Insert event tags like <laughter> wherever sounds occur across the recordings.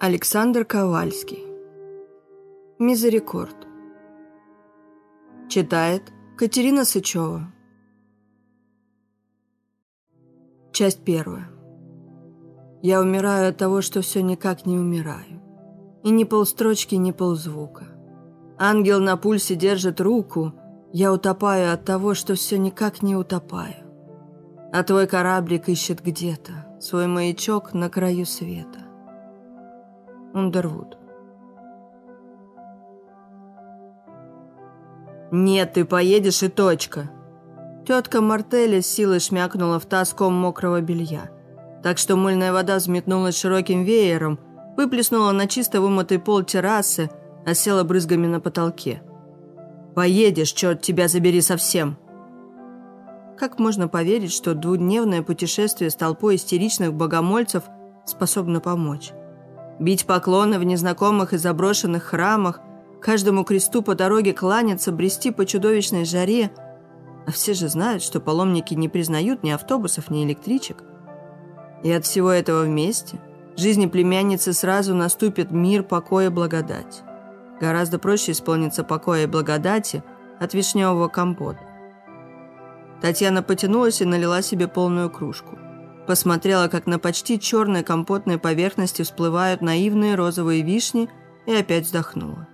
Александр Ковальский. Мизерикорд. Читает Катерина Сычева. Часть первая. Я умираю от того, что все никак не умираю. И ни полстрочки, ни ползвука. Ангел на пульсе держит руку. Я утопаю от того, что все никак не утопаю. А твой кораблик ищет где-то свой маячок на краю света. Ундервуд. «Нет, ты поедешь и точка!» Тетка Мартеля с силой шмякнула в таз ком мокрого белья. Так что мыльная вода взметнулась широким веером, выплеснула на чисто вымытый пол террасы, осела брызгами на потолке. «Поедешь, черт тебя забери совсем!» Как можно поверить, что двудневное путешествие с толпой истеричных богомольцев способно помочь? Бить поклоны в незнакомых и заброшенных храмах, каждому кресту по дороге кланяться, брести по чудовищной жаре. А все же знают, что паломники не признают ни автобусов, ни электричек. И от всего этого вместе жизни племянницы сразу наступит мир, покой и благодать. Гораздо проще исполниться покоя и благодати от вишневого компота. Татьяна потянулась и налила себе полную кружку. Посмотрела, как на почти черной компотной поверхности всплывают наивные розовые вишни и опять вздохнула.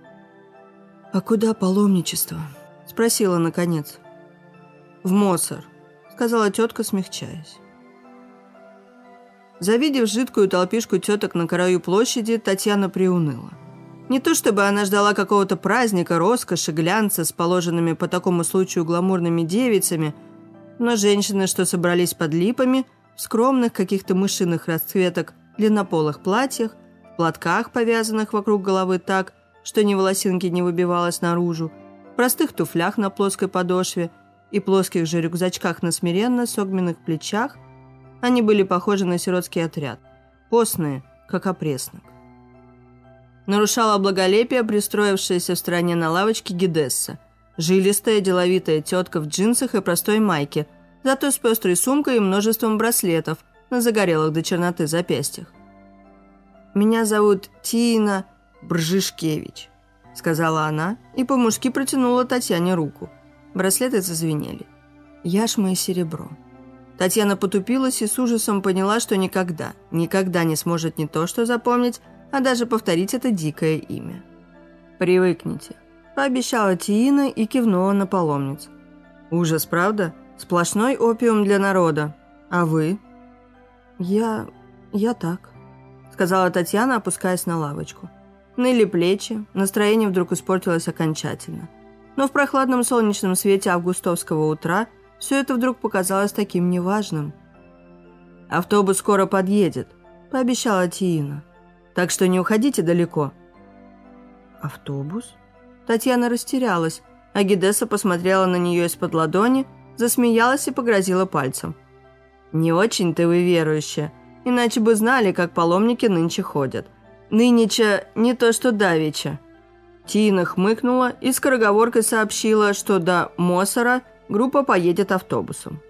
«А куда паломничество?» – спросила наконец. «В Мосор», – сказала тетка, смягчаясь. Завидев жидкую толпишку теток на краю площади, Татьяна приуныла. Не то чтобы она ждала какого-то праздника, роскоши, глянца с положенными по такому случаю гламурными девицами, но женщины, что собрались под липами, в скромных каких-то мышиных расцветок длиннополых платьях, платках, повязанных вокруг головы так, что ни волосинки не выбивалось наружу, простых туфлях на плоской подошве и плоских же рюкзачках на смиренно согменных плечах, они были похожи на сиротский отряд, постные, как опреснок. Нарушала благолепие пристроившаяся в стороне на лавочке Гидесса, жилистая деловитая тетка в джинсах и простой майке – зато с пестрой сумкой и множеством браслетов на загорелых до черноты запястьях. «Меня зовут Тина Бржишкевич», — сказала она и по-мужски протянула Татьяне руку. Браслеты зазвенели. Яшма и серебро. Татьяна потупилась и с ужасом поняла, что никогда, никогда не сможет не то что запомнить, а даже повторить это дикое имя. «Привыкните», – пообещала Тиина и кивнула на паломниц. «Ужас, правда?» Сплошной опиум для народа. А вы?» «Я... я так», — сказала Татьяна, опускаясь на лавочку. Ныли плечи, настроение вдруг испортилось окончательно. Но в прохладном солнечном свете августовского утра все это вдруг показалось таким неважным. «Автобус скоро подъедет», — пообещала Тиина. «Так что не уходите далеко». «Автобус?» Татьяна растерялась, а Гидеса посмотрела на нее из-под ладони засмеялась и погрозила пальцем. «Не очень-то вы верующая, иначе бы знали, как паломники нынче ходят. Нынеча не то что давеча». Тина хмыкнула и скороговоркой сообщила, что до Мосора группа поедет автобусом.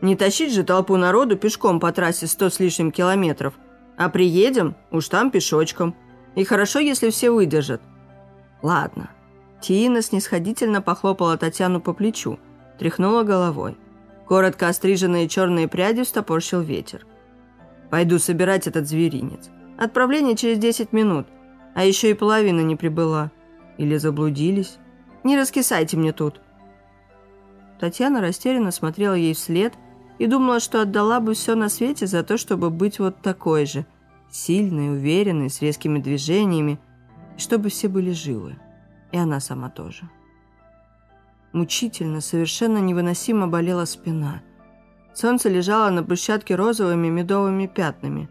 «Не тащить же толпу народу пешком по трассе сто с лишним километров, а приедем, уж там пешочком. И хорошо, если все выдержат». «Ладно». Тина снисходительно похлопала Татьяну по плечу – тряхнула головой. Коротко остриженные черные пряди встопорщил ветер. «Пойду собирать этот зверинец. Отправление через 10 минут, а еще и половина не прибыла. Или заблудились. Не раскисайте мне тут». Татьяна растерянно смотрела ей вслед и думала, что отдала бы все на свете за то, чтобы быть вот такой же, сильной, уверенной, с резкими движениями, и чтобы все были живы. И она сама тоже. Мучительно, совершенно невыносимо болела спина. Солнце лежало на брусчатке розовыми медовыми пятнами.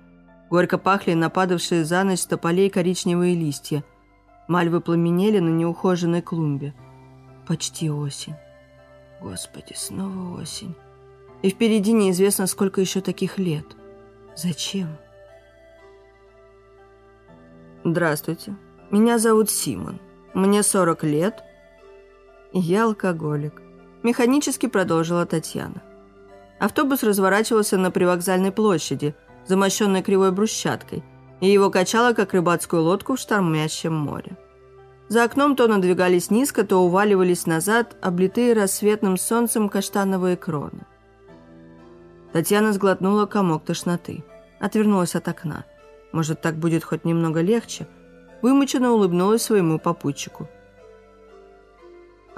Горько пахли нападавшие за ночь тополей коричневые листья. Мальвы пламенели на неухоженной клумбе. Почти осень. Господи, снова осень. И впереди неизвестно, сколько еще таких лет. Зачем? Здравствуйте. Меня зовут Симон. Мне 40 лет – «Я алкоголик», – механически продолжила Татьяна. Автобус разворачивался на привокзальной площади, замощенной кривой брусчаткой, и его качало, как рыбацкую лодку в штормящем море. За окном то надвигались низко, то уваливались назад, облитые рассветным солнцем каштановые кроны. Татьяна сглотнула комок тошноты. Отвернулась от окна. Может, так будет хоть немного легче? Вымученно улыбнулась своему попутчику.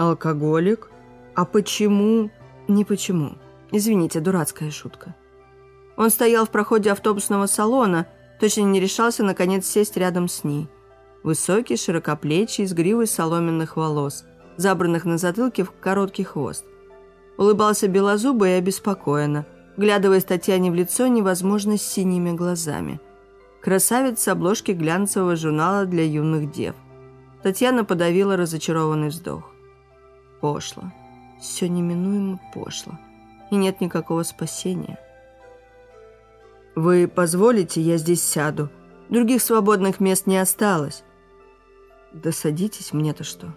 «Алкоголик? А почему?» «Не почему. Извините, дурацкая шутка». Он стоял в проходе автобусного салона, точно не решался, наконец, сесть рядом с ней. Высокий, широкоплечий, с гривой соломенных волос, забранных на затылке в короткий хвост. Улыбался белозубо и обеспокоенно, глядывая Татьяне в лицо невозможно с синими глазами. Красавец с обложки глянцевого журнала для юных дев. Татьяна подавила разочарованный вздох. Пошло. Все неминуемо пошло. И нет никакого спасения. «Вы позволите, я здесь сяду? Других свободных мест не осталось». «Да садитесь, мне-то что?»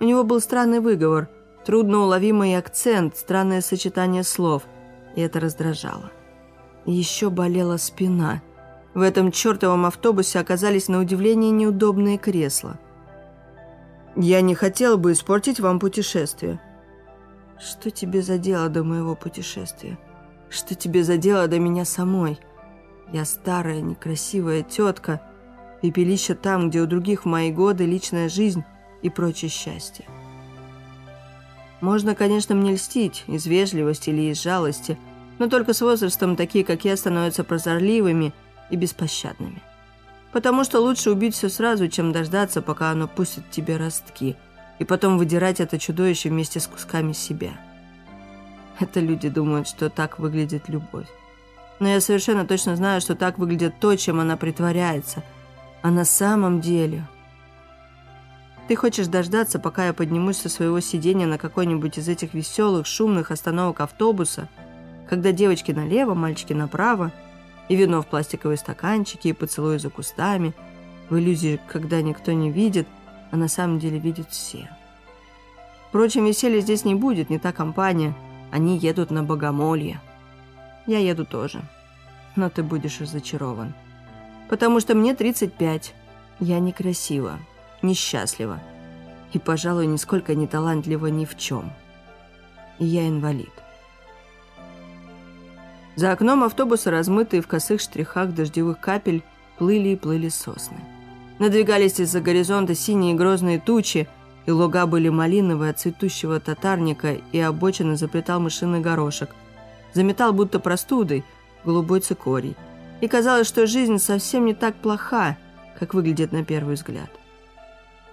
У него был странный выговор, трудноуловимый акцент, странное сочетание слов, и это раздражало. Еще болела спина. В этом чертовом автобусе оказались на удивление неудобные кресла. «Я не хотела бы испортить вам путешествие». «Что тебе за дело до моего путешествия? Что тебе за дело до меня самой? Я старая, некрасивая тетка, пепелище там, где у других в мои годы личная жизнь и прочее счастье. Можно, конечно, мне льстить из вежливости или из жалости, но только с возрастом такие, как я, становятся прозорливыми и беспощадными. Потому что лучше убить все сразу, чем дождаться, пока оно пустит тебе ростки, и потом выдирать это чудовище вместе с кусками себя. Это люди думают, что так выглядит любовь. Но я совершенно точно знаю, что так выглядит то, чем она притворяется. А на самом деле... Ты хочешь дождаться, пока я поднимусь со своего сидения на какой-нибудь из этих веселых, шумных остановок автобуса, когда девочки налево, мальчики направо, и вино в пластиковые стаканчики, и поцелуи за кустами, в иллюзии, когда никто не видит, а на самом деле видят все. Впрочем, веселья здесь не будет, не та компания. Они едут на богомолье. Я еду тоже. Но ты будешь разочарован. Потому что мне 35. Я некрасива, несчастлива. И, пожалуй, нисколько не талантлива ни в чем. И я инвалид. За окном автобуса, размытые в косых штрихах дождевых капель, плыли и плыли сосны. Надвигались из-за горизонта синие грозные тучи, и луга были малиновые от цветущего татарника, и обочины заплетал мышиный горошек – заметал будто простудой, голубой цикорий. И казалось, что жизнь совсем не так плоха, как выглядит на первый взгляд.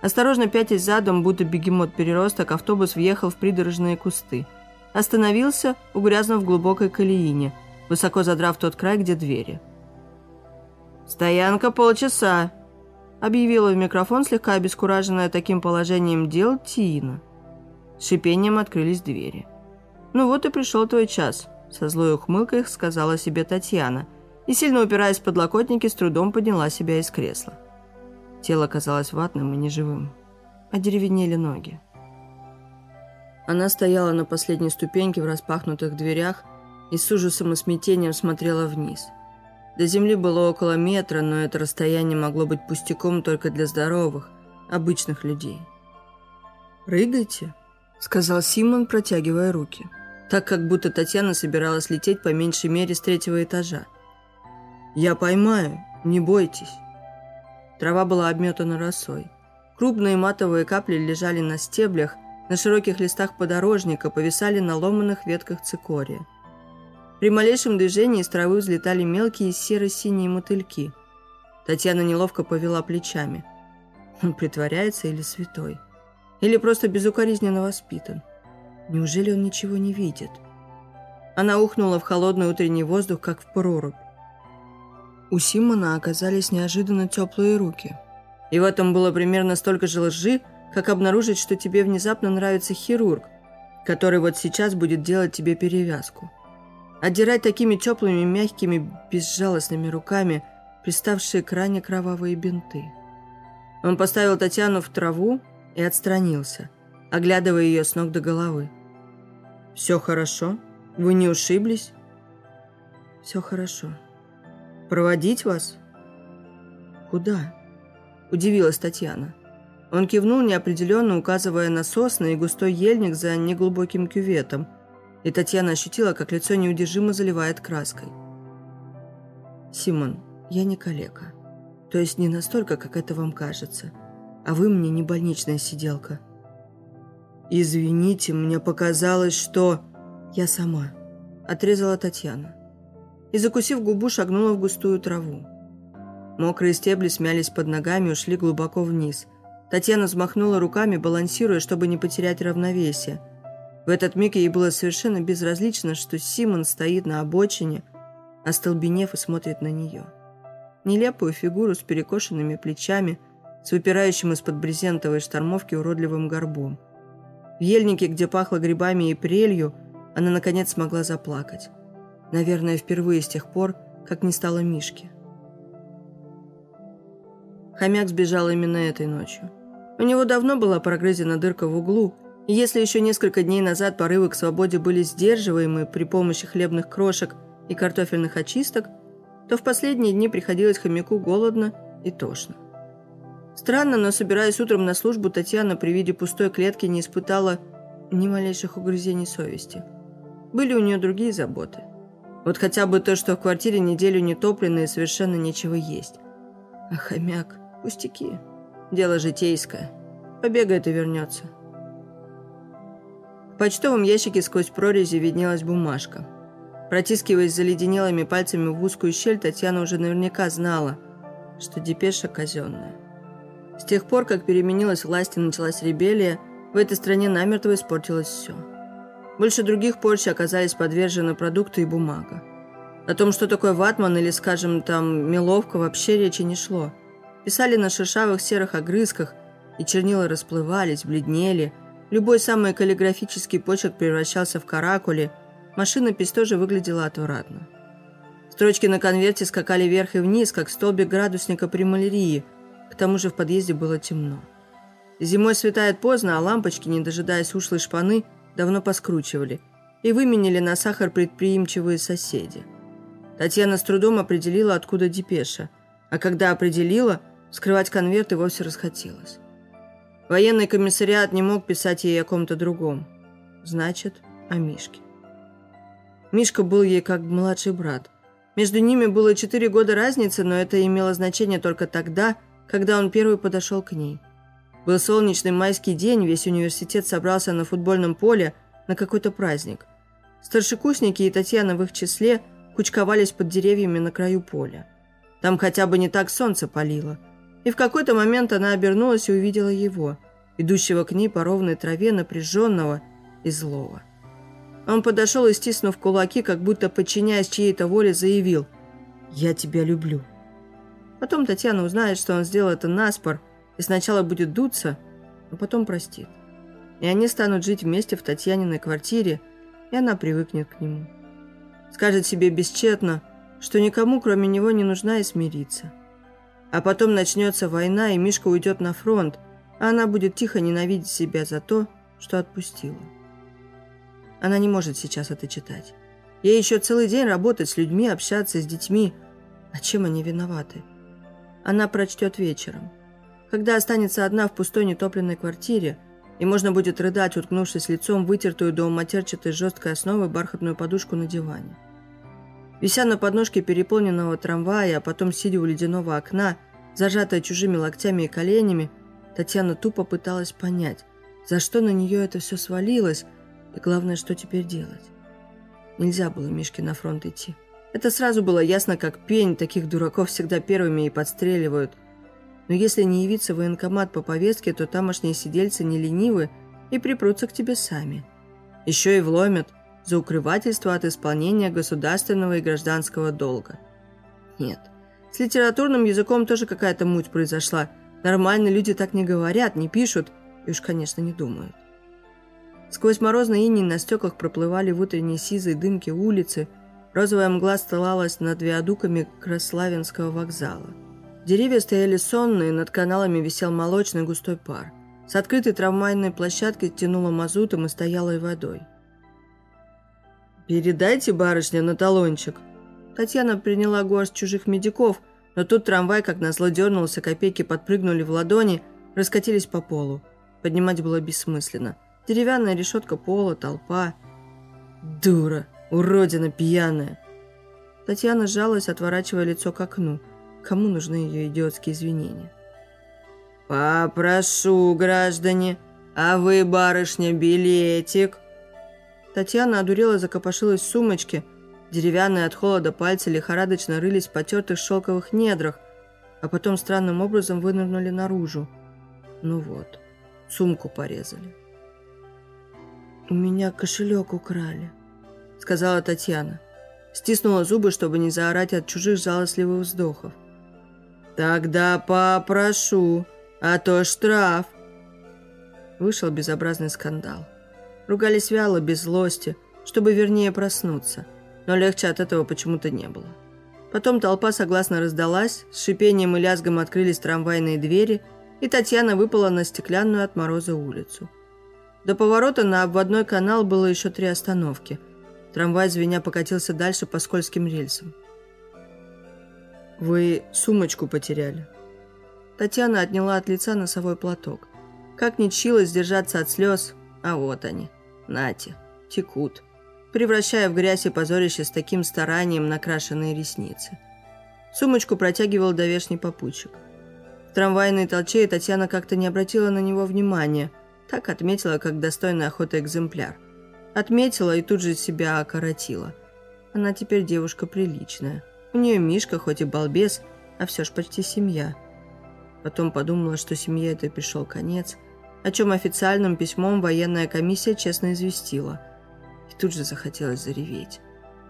Осторожно пятясь задом, будто бегемот-переросток, автобус въехал в придорожные кусты. Остановился, угрязнув в глубокой колеине, высоко задрав тот край, где двери. «Стоянка полчаса», — объявила в микрофон слегка обескураженная таким положением дел Тина. С шипением открылись двери. «Ну вот и пришел твой час», со злой ухмылкой сказала себе Татьяна и, сильно упираясь в подлокотники, с трудом подняла себя из кресла. Тело казалось ватным и неживым. Одеревенели ноги. Она стояла на последней ступеньке в распахнутых дверях и с ужасом и смятением смотрела вниз. До земли было около метра, но это расстояние могло быть пустяком только для здоровых, обычных людей. «Прыгайте», — сказал Симон, протягивая руки так как будто Татьяна собиралась лететь по меньшей мере с третьего этажа. «Я поймаю, не бойтесь». Трава была обметана росой. Крупные матовые капли лежали на стеблях, на широких листах подорожника, повисали на ломаных ветках цикория. При малейшем движении из травы взлетали мелкие серо-синие мотыльки. Татьяна неловко повела плечами. Он притворяется или святой? Или просто безукоризненно воспитан? Неужели он ничего не видит? Она ухнула в холодный утренний воздух, как в прорубь. У Симона оказались неожиданно теплые руки. И в этом было примерно столько же лжи, как обнаружить, что тебе внезапно нравится хирург, который вот сейчас будет делать тебе перевязку. Отдирать такими теплыми, мягкими, безжалостными руками приставшие к ране кровавые бинты. Он поставил Татьяну в траву и отстранился, оглядывая ее с ног до головы. «Все хорошо? Вы не ушиблись?» «Все хорошо. Проводить вас?» «Куда?» – удивилась Татьяна. Он кивнул неопределенно, указывая на сосны и густой ельник за неглубоким кюветом, и Татьяна ощутила, как лицо неудержимо заливает краской. «Симон, я не калека. То есть не настолько, как это вам кажется. А вы мне не больничная сиделка». «Извините, мне показалось, что...» «Я сама», – отрезала Татьяна. И, закусив губу, шагнула в густую траву. Мокрые стебли смялись под ногами и ушли глубоко вниз. Татьяна взмахнула руками, балансируя, чтобы не потерять равновесие. В этот миг ей было совершенно безразлично, что Симон стоит на обочине, остолбенев и смотрит на нее. Нелепую фигуру с перекошенными плечами, с выпирающим из-под брезентовой штормовки уродливым горбом. В ельнике, где пахло грибами и прелью, она, наконец, смогла заплакать. Наверное, впервые с тех пор, как не стало Мишки. Хомяк сбежал именно этой ночью. У него давно была прогрызена дырка в углу, если еще несколько дней назад порывы к свободе были сдерживаемы при помощи хлебных крошек и картофельных очисток, то в последние дни приходилось хомяку голодно и тошно. Странно, но собираясь утром на службу, Татьяна при виде пустой клетки не испытала ни малейших угрызений совести. Были у нее другие заботы. Вот хотя бы то, что в квартире неделю не топлено и совершенно нечего есть. А хомяк... Пустяки. Дело житейское. Побегает и вернется. В почтовом ящике сквозь прорези виднелась бумажка. Протискиваясь заледенелыми пальцами в узкую щель, Татьяна уже наверняка знала, что депеша казенная. С тех пор, как переменилась власть и началась ребелия, в этой стране намертво испортилось все. Больше других позже оказались подвержены продукты и бумага. О том, что такое ватман или, скажем, там, меловка, вообще речи не шло – Писали на шершавых серых огрызках, и чернила расплывались, бледнели. Любой самый каллиграфический почерк превращался в каракули. Машинопись тоже выглядела отвратно. Строчки на конверте скакали вверх и вниз, как столбик градусника при малярии. К тому же в подъезде было темно. Зимой светает поздно, а лампочки, не дожидаясь ушлой шпаны, давно поскручивали и выменили на сахар предприимчивые соседи. Татьяна с трудом определила, откуда депеша. А когда определила – Скрывать конверт и вовсе расхотелось. Военный комиссариат не мог писать ей о ком-то другом. Значит, о Мишке. Мишка был ей как младший брат. Между ними было четыре года разницы, но это имело значение только тогда, когда он первый подошел к ней. Был солнечный майский день, весь университет собрался на футбольном поле на какой-то праздник. Старшекурсники и Татьяна в их числе кучковались под деревьями на краю поля. Там хотя бы не так солнце палило – и в какой-то момент она обернулась и увидела его, идущего к ней по ровной траве, напряженного и злого. Он подошел и, стиснув кулаки, как будто подчиняясь чьей-то воле, заявил «Я тебя люблю». Потом Татьяна узнает, что он сделал это наспор, и сначала будет дуться, но потом простит. И они станут жить вместе в Татьяниной квартире, и она привыкнет к нему. Скажет себе бесчетно, что никому, кроме него, не нужна и смириться. А потом начнется война, и Мишка уйдет на фронт, а она будет тихо ненавидеть себя за то, что отпустила. Она не может сейчас это читать. Ей еще целый день работать с людьми, общаться с детьми. А чем они виноваты? Она прочтет вечером. Когда останется одна в пустой нетопленной квартире, и можно будет рыдать, уткнувшись лицом в вытертую до матерчатой жесткой основы бархатную подушку на диване. Вися на подножке переполненного трамвая, а потом сидя у ледяного окна, зажатая чужими локтями и коленями, Татьяна тупо пыталась понять, за что на нее это все свалилось, и главное, что теперь делать. Нельзя было Мишке на фронт идти. Это сразу было ясно, как пень, таких дураков всегда первыми и подстреливают. Но если не явиться в военкомат по повестке, то тамошние сидельцы не ленивы и припрутся к тебе сами. Еще и вломят – за укрывательство от исполнения государственного и гражданского долга. Нет, с литературным языком тоже какая-то муть произошла. Нормальные люди так не говорят, не пишут и уж, конечно, не думают. Сквозь морозный иней на стеклах проплывали в утренней сизой дымке улицы, розовая мгла стылалась над виадуками Краславинского вокзала. Деревья стояли сонные, над каналами висел молочный густой пар. С открытой трамвайной площадки тянуло мазутом и стоялой водой. «Передайте, барышня, на талончик». Татьяна приняла горсть чужих медиков, Но тут трамвай, как назло, дернулся, копейки подпрыгнули в ладони, раскатились по полу. Поднимать было бессмысленно. Деревянная решетка пола, толпа. Дура, уродина пьяная. Татьяна сжалась, отворачивая лицо к окну. Кому нужны ее идиотские извинения? «Попрошу, граждане, а вы, барышня, билетик?» Татьяна одурела закопошилась в сумочке. Деревянные от холода пальцы лихорадочно рылись в потертых шелковых недрах, а потом странным образом вынырнули наружу. Ну вот, сумку порезали. «У меня кошелек украли», — сказала Татьяна. Стиснула зубы, чтобы не заорать от чужих жалостливых вздохов. «Тогда попрошу, а то штраф». Вышел безобразный скандал. Ругались вяло, без злости, чтобы вернее проснуться, но легче от этого почему-то не было. Потом толпа согласно раздалась, с шипением и лязгом открылись трамвайные двери, и Татьяна выпала на стеклянную от мороза улицу. До поворота на обводной канал было еще три остановки. Трамвай звеня покатился дальше по скользким рельсам. «Вы сумочку потеряли». Татьяна отняла от лица носовой платок. Как ни чилась сдержаться от слез, а вот они. Нате, текут, превращая в грязь и позорище с таким старанием накрашенные ресницы. Сумочку протягивал довешний попутчик. В трамвайной толчее Татьяна как-то не обратила на него внимания, так отметила, как достойный охоты экземпляр. Отметила и тут же себя окоротила. Она теперь девушка приличная. У нее Мишка, хоть и балбес, а все ж почти семья. Потом подумала, что семье этой пришел конец – о чем официальным письмом военная комиссия честно известила. И тут же захотелось зареветь.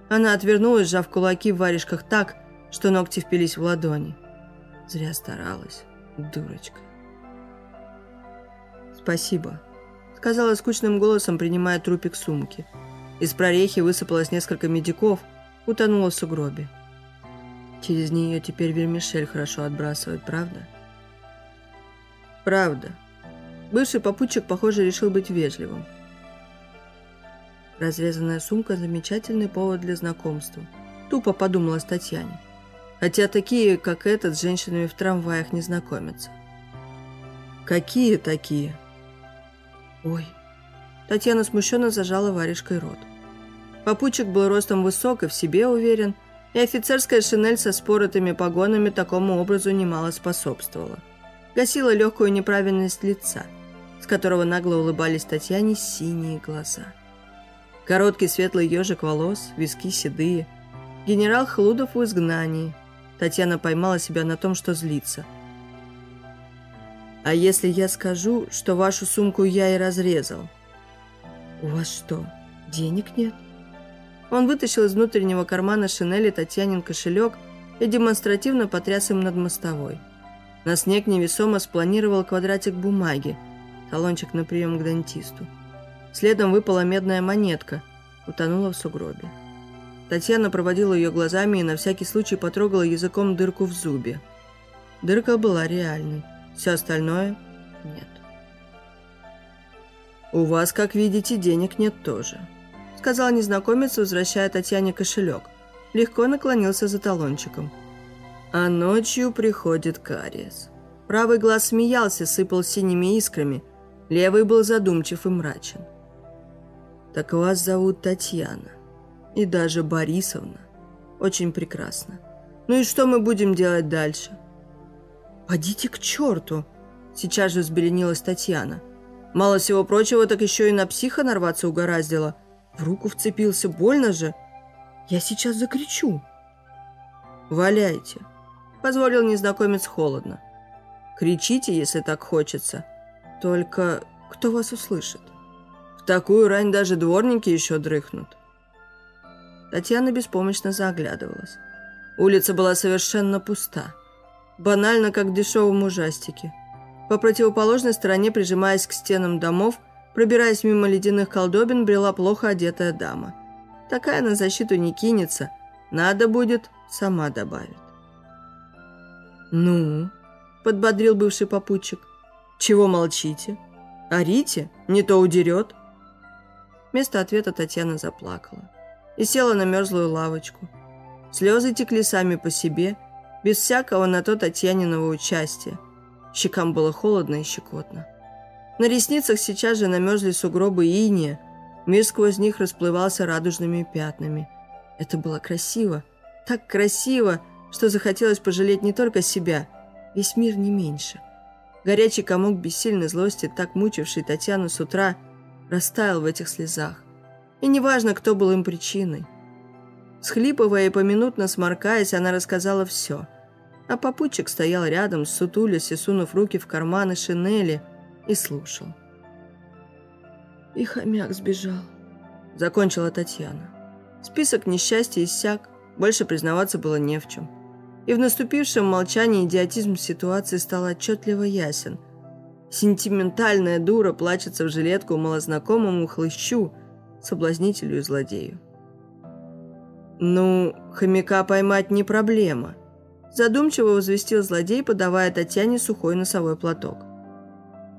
Она отвернулась, сжав кулаки в варежках так, что ногти впились в ладони. Зря старалась, дурочка. «Спасибо», — сказала скучным голосом, принимая трупик сумки. Из прорехи высыпалось несколько медиков, утонула в сугробе. Через нее теперь вермишель хорошо отбрасывает, правда? Правда. Бывший попутчик, похоже, решил быть вежливым. Разрезанная сумка – замечательный повод для знакомства. Тупо подумала Татьяне. Хотя такие, как этот, с женщинами в трамваях не знакомятся. Какие такие? Ой. Татьяна смущенно зажала варежкой рот. Попутчик был ростом высок и в себе уверен, и офицерская шинель со споротыми погонами такому образу немало способствовала. Гасила легкую неправильность лица – с которого нагло улыбались Татьяне синие глаза. Короткий светлый ежик волос, виски седые. Генерал Хлудов в изгнании. Татьяна поймала себя на том, что злится. «А если я скажу, что вашу сумку я и разрезал?» «У вас что, денег нет?» Он вытащил из внутреннего кармана шинели Татьянин кошелек и демонстративно потряс им над мостовой. На снег невесомо спланировал квадратик бумаги, талончик на прием к дантисту. Следом выпала медная монетка, утонула в сугробе. Татьяна проводила ее глазами и на всякий случай потрогала языком дырку в зубе. Дырка была реальной, все остальное – нет. «У вас, как видите, денег нет тоже», – сказал незнакомец, возвращая Татьяне кошелек. Легко наклонился за талончиком. «А ночью приходит кариес». Правый глаз смеялся, сыпал синими искрами – Левый был задумчив и мрачен. «Так вас зовут Татьяна. И даже Борисовна. Очень прекрасно. Ну и что мы будем делать дальше?» «Подите к черту!» Сейчас же взбеленилась Татьяна. Мало всего прочего, так еще и на психа нарваться угораздило. В руку вцепился, больно же. Я сейчас закричу. «Валяйте», — позволил незнакомец холодно. «Кричите, если так хочется. Только кто вас услышит? В такую рань даже дворники еще дрыхнут. Татьяна беспомощно заглядывалась. Улица была совершенно пуста. Банально, как в дешевом ужастике. По противоположной стороне, прижимаясь к стенам домов, пробираясь мимо ледяных колдобин, брела плохо одетая дама. Такая на защиту не кинется. Надо будет, сама добавит. «Ну?» – подбодрил бывший попутчик – чего молчите? Орите, не то удерет. Вместо ответа Татьяна заплакала и села на мерзлую лавочку. Слезы текли сами по себе, без всякого на то Татьяниного участия. Щекам было холодно и щекотно. На ресницах сейчас же намерзли сугробы иния, мир сквозь них расплывался радужными пятнами. Это было красиво, так красиво, что захотелось пожалеть не только себя, весь мир не меньше. Горячий комок бессильной злости, так мучивший Татьяну с утра, растаял в этих слезах. И неважно, кто был им причиной. Схлипывая и поминутно сморкаясь, она рассказала все. А попутчик стоял рядом, сутулясь и сунув руки в карманы шинели, и слушал. «И хомяк сбежал», — закончила Татьяна. Список несчастья иссяк, больше признаваться было не в чем. И в наступившем молчании идиотизм ситуации стал отчетливо ясен. Сентиментальная дура плачется в жилетку малознакомому хлыщу, соблазнителю и злодею. «Ну, хомяка поймать не проблема», задумчиво возвестил злодей, подавая Татьяне сухой носовой платок.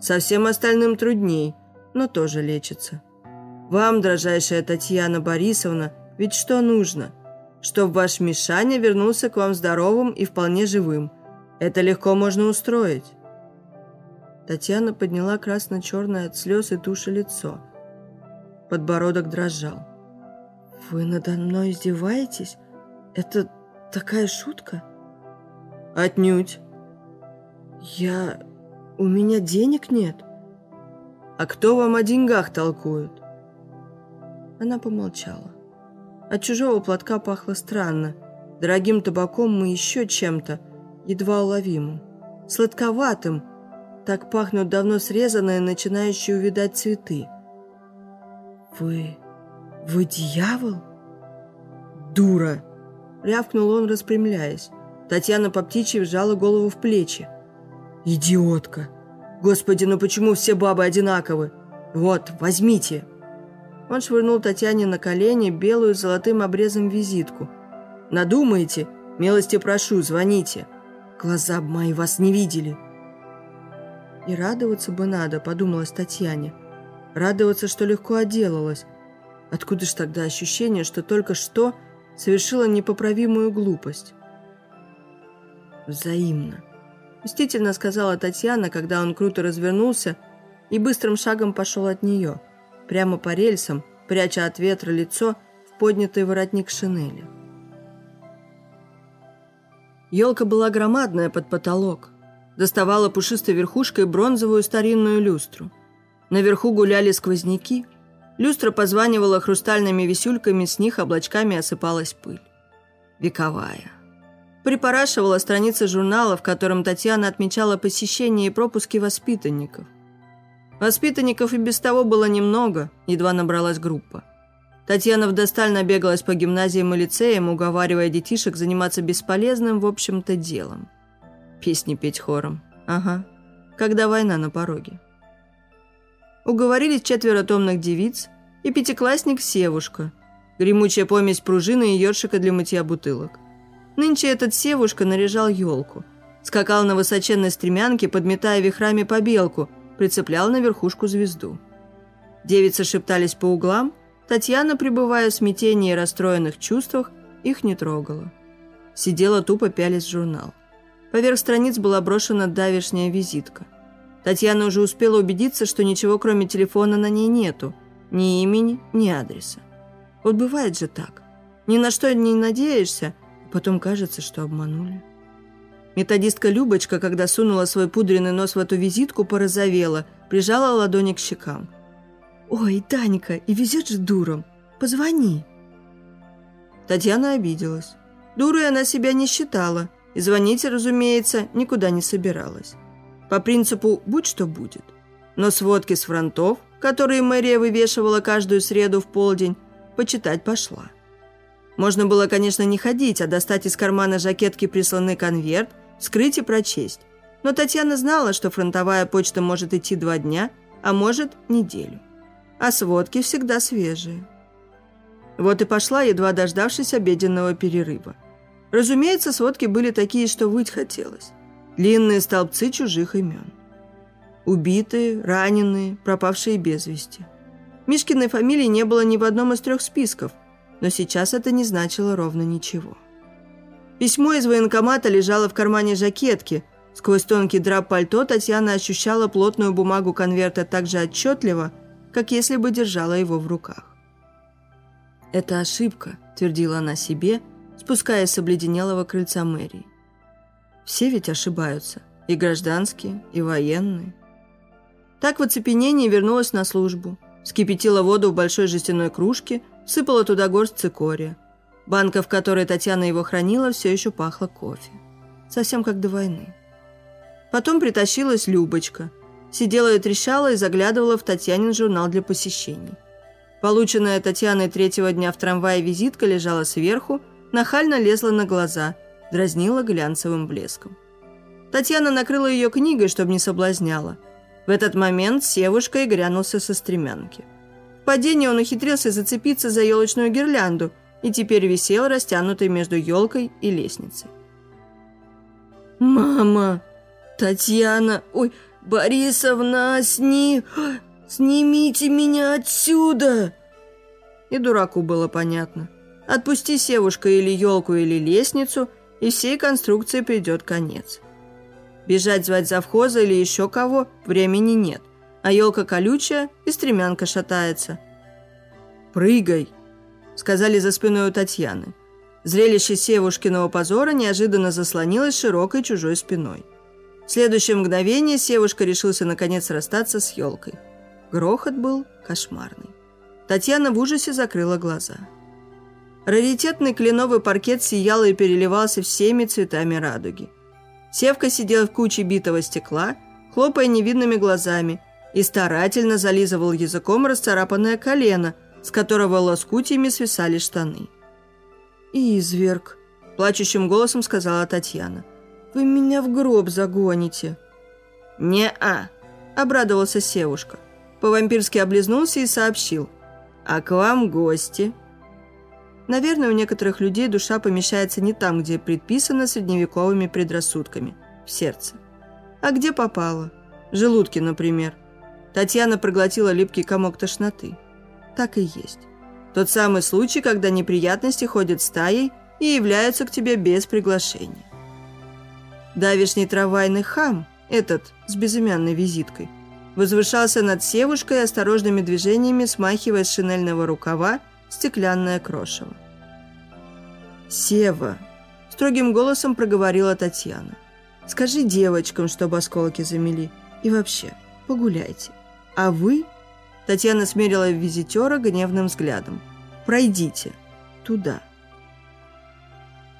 «Со всем остальным трудней, но тоже лечится. Вам, дрожайшая Татьяна Борисовна, ведь что нужно? Чтоб ваш Мишаня вернулся к вам здоровым и вполне живым. Это легко можно устроить». Татьяна подняла красно-черное от слез и туши лицо. Подбородок дрожал. «Вы надо мной издеваетесь? Это такая шутка?» «Отнюдь». «Я... у меня денег нет». «А кто вам о деньгах толкует?» Она помолчала. От чужого платка пахло странно. Дорогим табаком и еще чем-то, едва уловимым. Сладковатым. Так пахнут давно срезанные, начинающие увидать цветы. «Вы... вы дьявол?» «Дура!» — рявкнул он, распрямляясь. Татьяна по птичьи вжала голову в плечи. «Идиотка! Господи, ну почему все бабы одинаковы? Вот, возьмите!» Он швырнул Татьяне на колени белую с золотым обрезом визитку. «Надумаете? Милости прошу, звоните. Глаза б мои вас не видели». «И радоваться бы надо», — подумалась Татьяне. «Радоваться, что легко отделалась. Откуда ж тогда ощущение, что только что совершила непоправимую глупость?» «Взаимно», — мстительно сказала Татьяна, когда он круто развернулся и быстрым шагом пошел от нее — прямо по рельсам, пряча от ветра лицо в поднятый воротник шинели. Елка была громадная под потолок. Доставала пушистой верхушкой бронзовую старинную люстру. Наверху гуляли сквозняки. Люстра позванивала хрустальными висюльками, с них облачками осыпалась пыль. Вековая. Припорашивала страницы журнала, в котором Татьяна отмечала посещения и пропуски воспитанников. Воспитанников и без того было немного, едва набралась группа. Татьяна вдосталь набегалась по гимназиям и лицеям, уговаривая детишек заниматься бесполезным, в общем-то, делом. Песни петь хором. Ага. Когда война на пороге. Уговорили четверо томных девиц и пятиклассник Севушка, гремучая помесь пружины и ёршика для мытья бутылок. Нынче этот Севушка наряжал елку, скакал на высоченной стремянке, подметая вихрами побелку – прицеплял на верхушку звезду. Девицы шептались по углам, Татьяна, пребывая в смятении и расстроенных чувствах, их не трогала. Сидела тупо пялись в журнал. Поверх страниц была брошена давешняя визитка. Татьяна уже успела убедиться, что ничего кроме телефона на ней нету, ни имени, ни адреса. Вот бывает же так. Ни на что не надеешься, а потом кажется, что обманули. Методистка Любочка, когда сунула свой пудренный нос в эту визитку, порозовела, прижала ладони к щекам. «Ой, Танька, и везет же дуром. Позвони». Татьяна обиделась. Дурой она себя не считала, и звонить, разумеется, никуда не собиралась. По принципу «будь что будет». Но сводки с фронтов, которые мэрия вывешивала каждую среду в полдень, почитать пошла. Можно было, конечно, не ходить, а достать из кармана жакетки присланный конверт – скрыть и прочесть. Но Татьяна знала, что фронтовая почта может идти два дня, а может неделю. А сводки всегда свежие. Вот и пошла, едва дождавшись обеденного перерыва. Разумеется, сводки были такие, что выть хотелось. Длинные столбцы чужих имен. Убитые, раненые, пропавшие без вести. Мишкиной фамилии не было ни в одном из трех списков, но сейчас это не значило ровно ничего. Письмо из военкомата лежало в кармане жакетки. Сквозь тонкий драп пальто Татьяна ощущала плотную бумагу конверта так же отчетливо, как если бы держала его в руках. «Это ошибка», – твердила она себе, спускаясь с обледенелого крыльца мэрии. «Все ведь ошибаются, и гражданские, и военные». Так в оцепенении вернулась на службу, скипятила воду в большой жестяной кружке, сыпала туда горсть цикория. Банка, в которой Татьяна его хранила, все еще пахла кофе. Совсем как до войны. Потом притащилась Любочка. Сидела и трещала и заглядывала в Татьянин журнал для посещений. Полученная Татьяной третьего дня в трамвае визитка лежала сверху, нахально лезла на глаза, дразнила глянцевым блеском. Татьяна накрыла ее книгой, чтобы не соблазняла. В этот момент Севушка и грянулся со стремянки. В падении он ухитрился зацепиться за елочную гирлянду и теперь висел, растянутый между елкой и лестницей. «Мама! Татьяна! Ой, Борисовна, сни... Снимите меня отсюда!» И дураку было понятно. Отпусти Севушка или елку, или лестницу, и всей конструкции придет конец. Бежать звать завхоза или еще кого времени нет, а елка колючая и стремянка шатается. «Прыгай!» – сказали за спиной у Татьяны. Зрелище Севушкиного позора неожиданно заслонилось широкой чужой спиной. В следующее мгновение Севушка решился наконец расстаться с елкой. Грохот был кошмарный. Татьяна в ужасе закрыла глаза. Раритетный кленовый паркет сиял и переливался всеми цветами радуги. Севка сидел в куче битого стекла, хлопая невидными глазами, и старательно зализывал языком расцарапанное колено, с которого лоскутиями свисали штаны. «Изверг», – плачущим голосом сказала Татьяна. «Вы меня в гроб загоните». «Не-а», – обрадовался Севушка. По-вампирски облизнулся и сообщил. «А к вам гости». Наверное, у некоторых людей душа помещается не там, где предписано средневековыми предрассудками, в сердце. А где попало? Желудки, например. Татьяна проглотила липкий комок тошноты. Так и есть. Тот самый случай, когда неприятности ходят стаей и являются к тебе без приглашения. Давишний трамвайный хам, этот с безымянной визиткой, возвышался над севушкой осторожными движениями, смахивая с шинельного рукава стеклянное крошево. «Сева!» – строгим голосом проговорила Татьяна. «Скажи девочкам, чтобы осколки замели. И вообще, погуляйте. А вы...» Татьяна смерила визитера гневным взглядом. «Пройдите. Туда».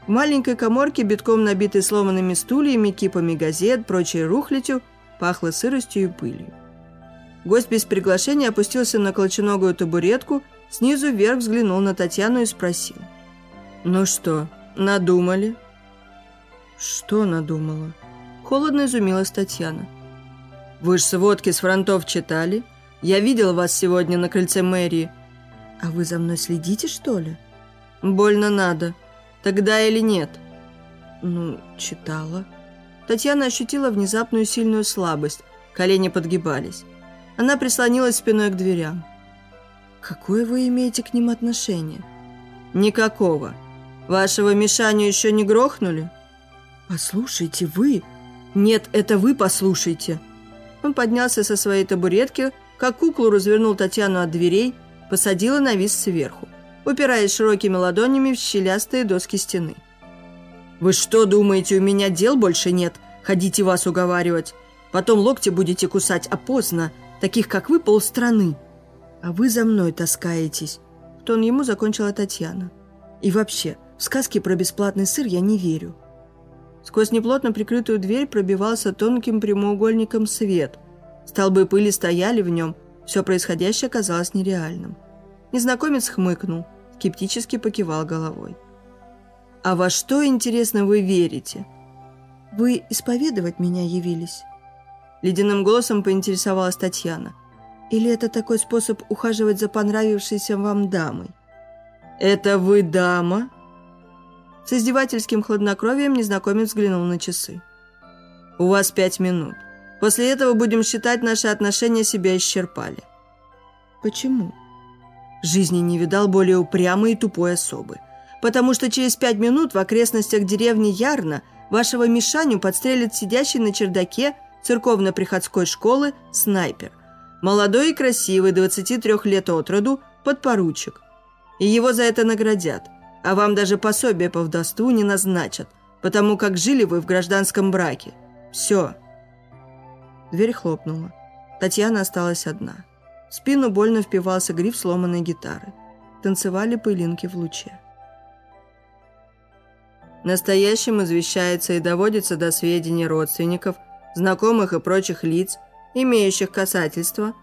В маленькой коморке, битком набитой сломанными стульями, кипами газет, прочей рухлядью, пахло сыростью и пылью. Гость без приглашения опустился на колченогую табуретку, снизу вверх взглянул на Татьяну и спросил. «Ну что, надумали?» «Что надумала?» Холодно изумилась Татьяна. «Вы ж сводки с фронтов читали. Я видел вас сегодня на крыльце мэрии. А вы за мной следите, что ли?» «Больно надо. Тогда или нет?» «Ну, читала». Татьяна ощутила внезапную сильную слабость. Колени подгибались. Она прислонилась спиной к дверям. «Какое вы имеете к ним отношение?» «Никакого. Вашего Мишаню еще не грохнули?» «Послушайте, вы...» «Нет, это вы послушайте!» Он поднялся со своей табуретки, как куклу развернул Татьяну от дверей, посадил и навис сверху, упираясь широкими ладонями в щелястые доски стены. «Вы что думаете, у меня дел больше нет? Ходите вас уговаривать. Потом локти будете кусать, а поздно. Таких, как вы, полстраны. А вы за мной таскаетесь. В тон ему закончила Татьяна. И вообще, в сказки про бесплатный сыр я не верю. Сквозь неплотно прикрытую дверь пробивался тонким прямоугольником свет. Столбы пыли стояли в нем. Все происходящее казалось нереальным. Незнакомец хмыкнул, скептически покивал головой. «А во что, интересно, вы верите?» «Вы исповедовать меня явились?» Ледяным голосом поинтересовалась Татьяна. «Или это такой способ ухаживать за понравившейся вам дамой?» «Это вы дама?» С издевательским хладнокровием незнакомец взглянул на часы. «У вас пять минут. После этого будем считать, наши отношения себя исчерпали». «Почему?» Жизни не видал более упрямой и тупой особы. потому что через пять минут в окрестностях деревни Ярна вашего Мишаню подстрелит сидящий на чердаке церковно-приходской школы снайпер. Молодой и красивый, 23 лет от роду, подпоручик. И его за это наградят. А вам даже пособие по вдовству не назначат, потому как жили вы в гражданском браке. Все. Дверь хлопнула. Татьяна осталась одна. В спину больно впивался гриф сломанной гитары. Танцевали пылинки в луче. Настоящим извещается и доводится до сведений родственников, знакомых и прочих лиц, имеющих касательство,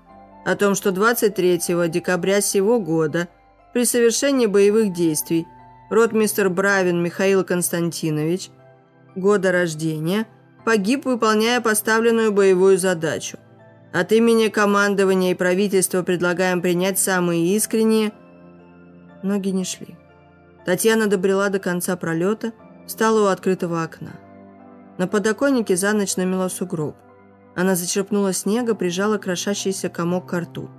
о том, что 23 декабря сего года при совершении боевых действий ротмистер Бравин Михаил Константинович, года рождения, погиб, выполняя поставленную боевую задачу. От имени командования и правительства предлагаем принять самые искренние. Ноги не шли. Татьяна добрела до конца пролета – Встала у открытого окна. На подоконнике за ночь намело сугроб. Она зачерпнула снега, прижала крошащийся комок к рту.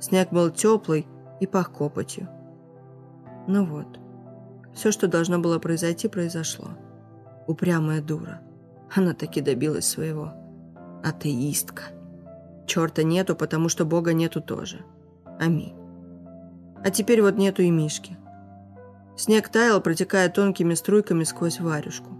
Снег был теплый и пах копотью. Ну вот. Все, что должно было произойти, произошло. Упрямая дура. Она таки добилась своего. Атеистка. Черта нету, потому что Бога нету тоже. Аминь. А теперь вот нету и Мишки. Снег таял, протекая тонкими струйками сквозь варежку.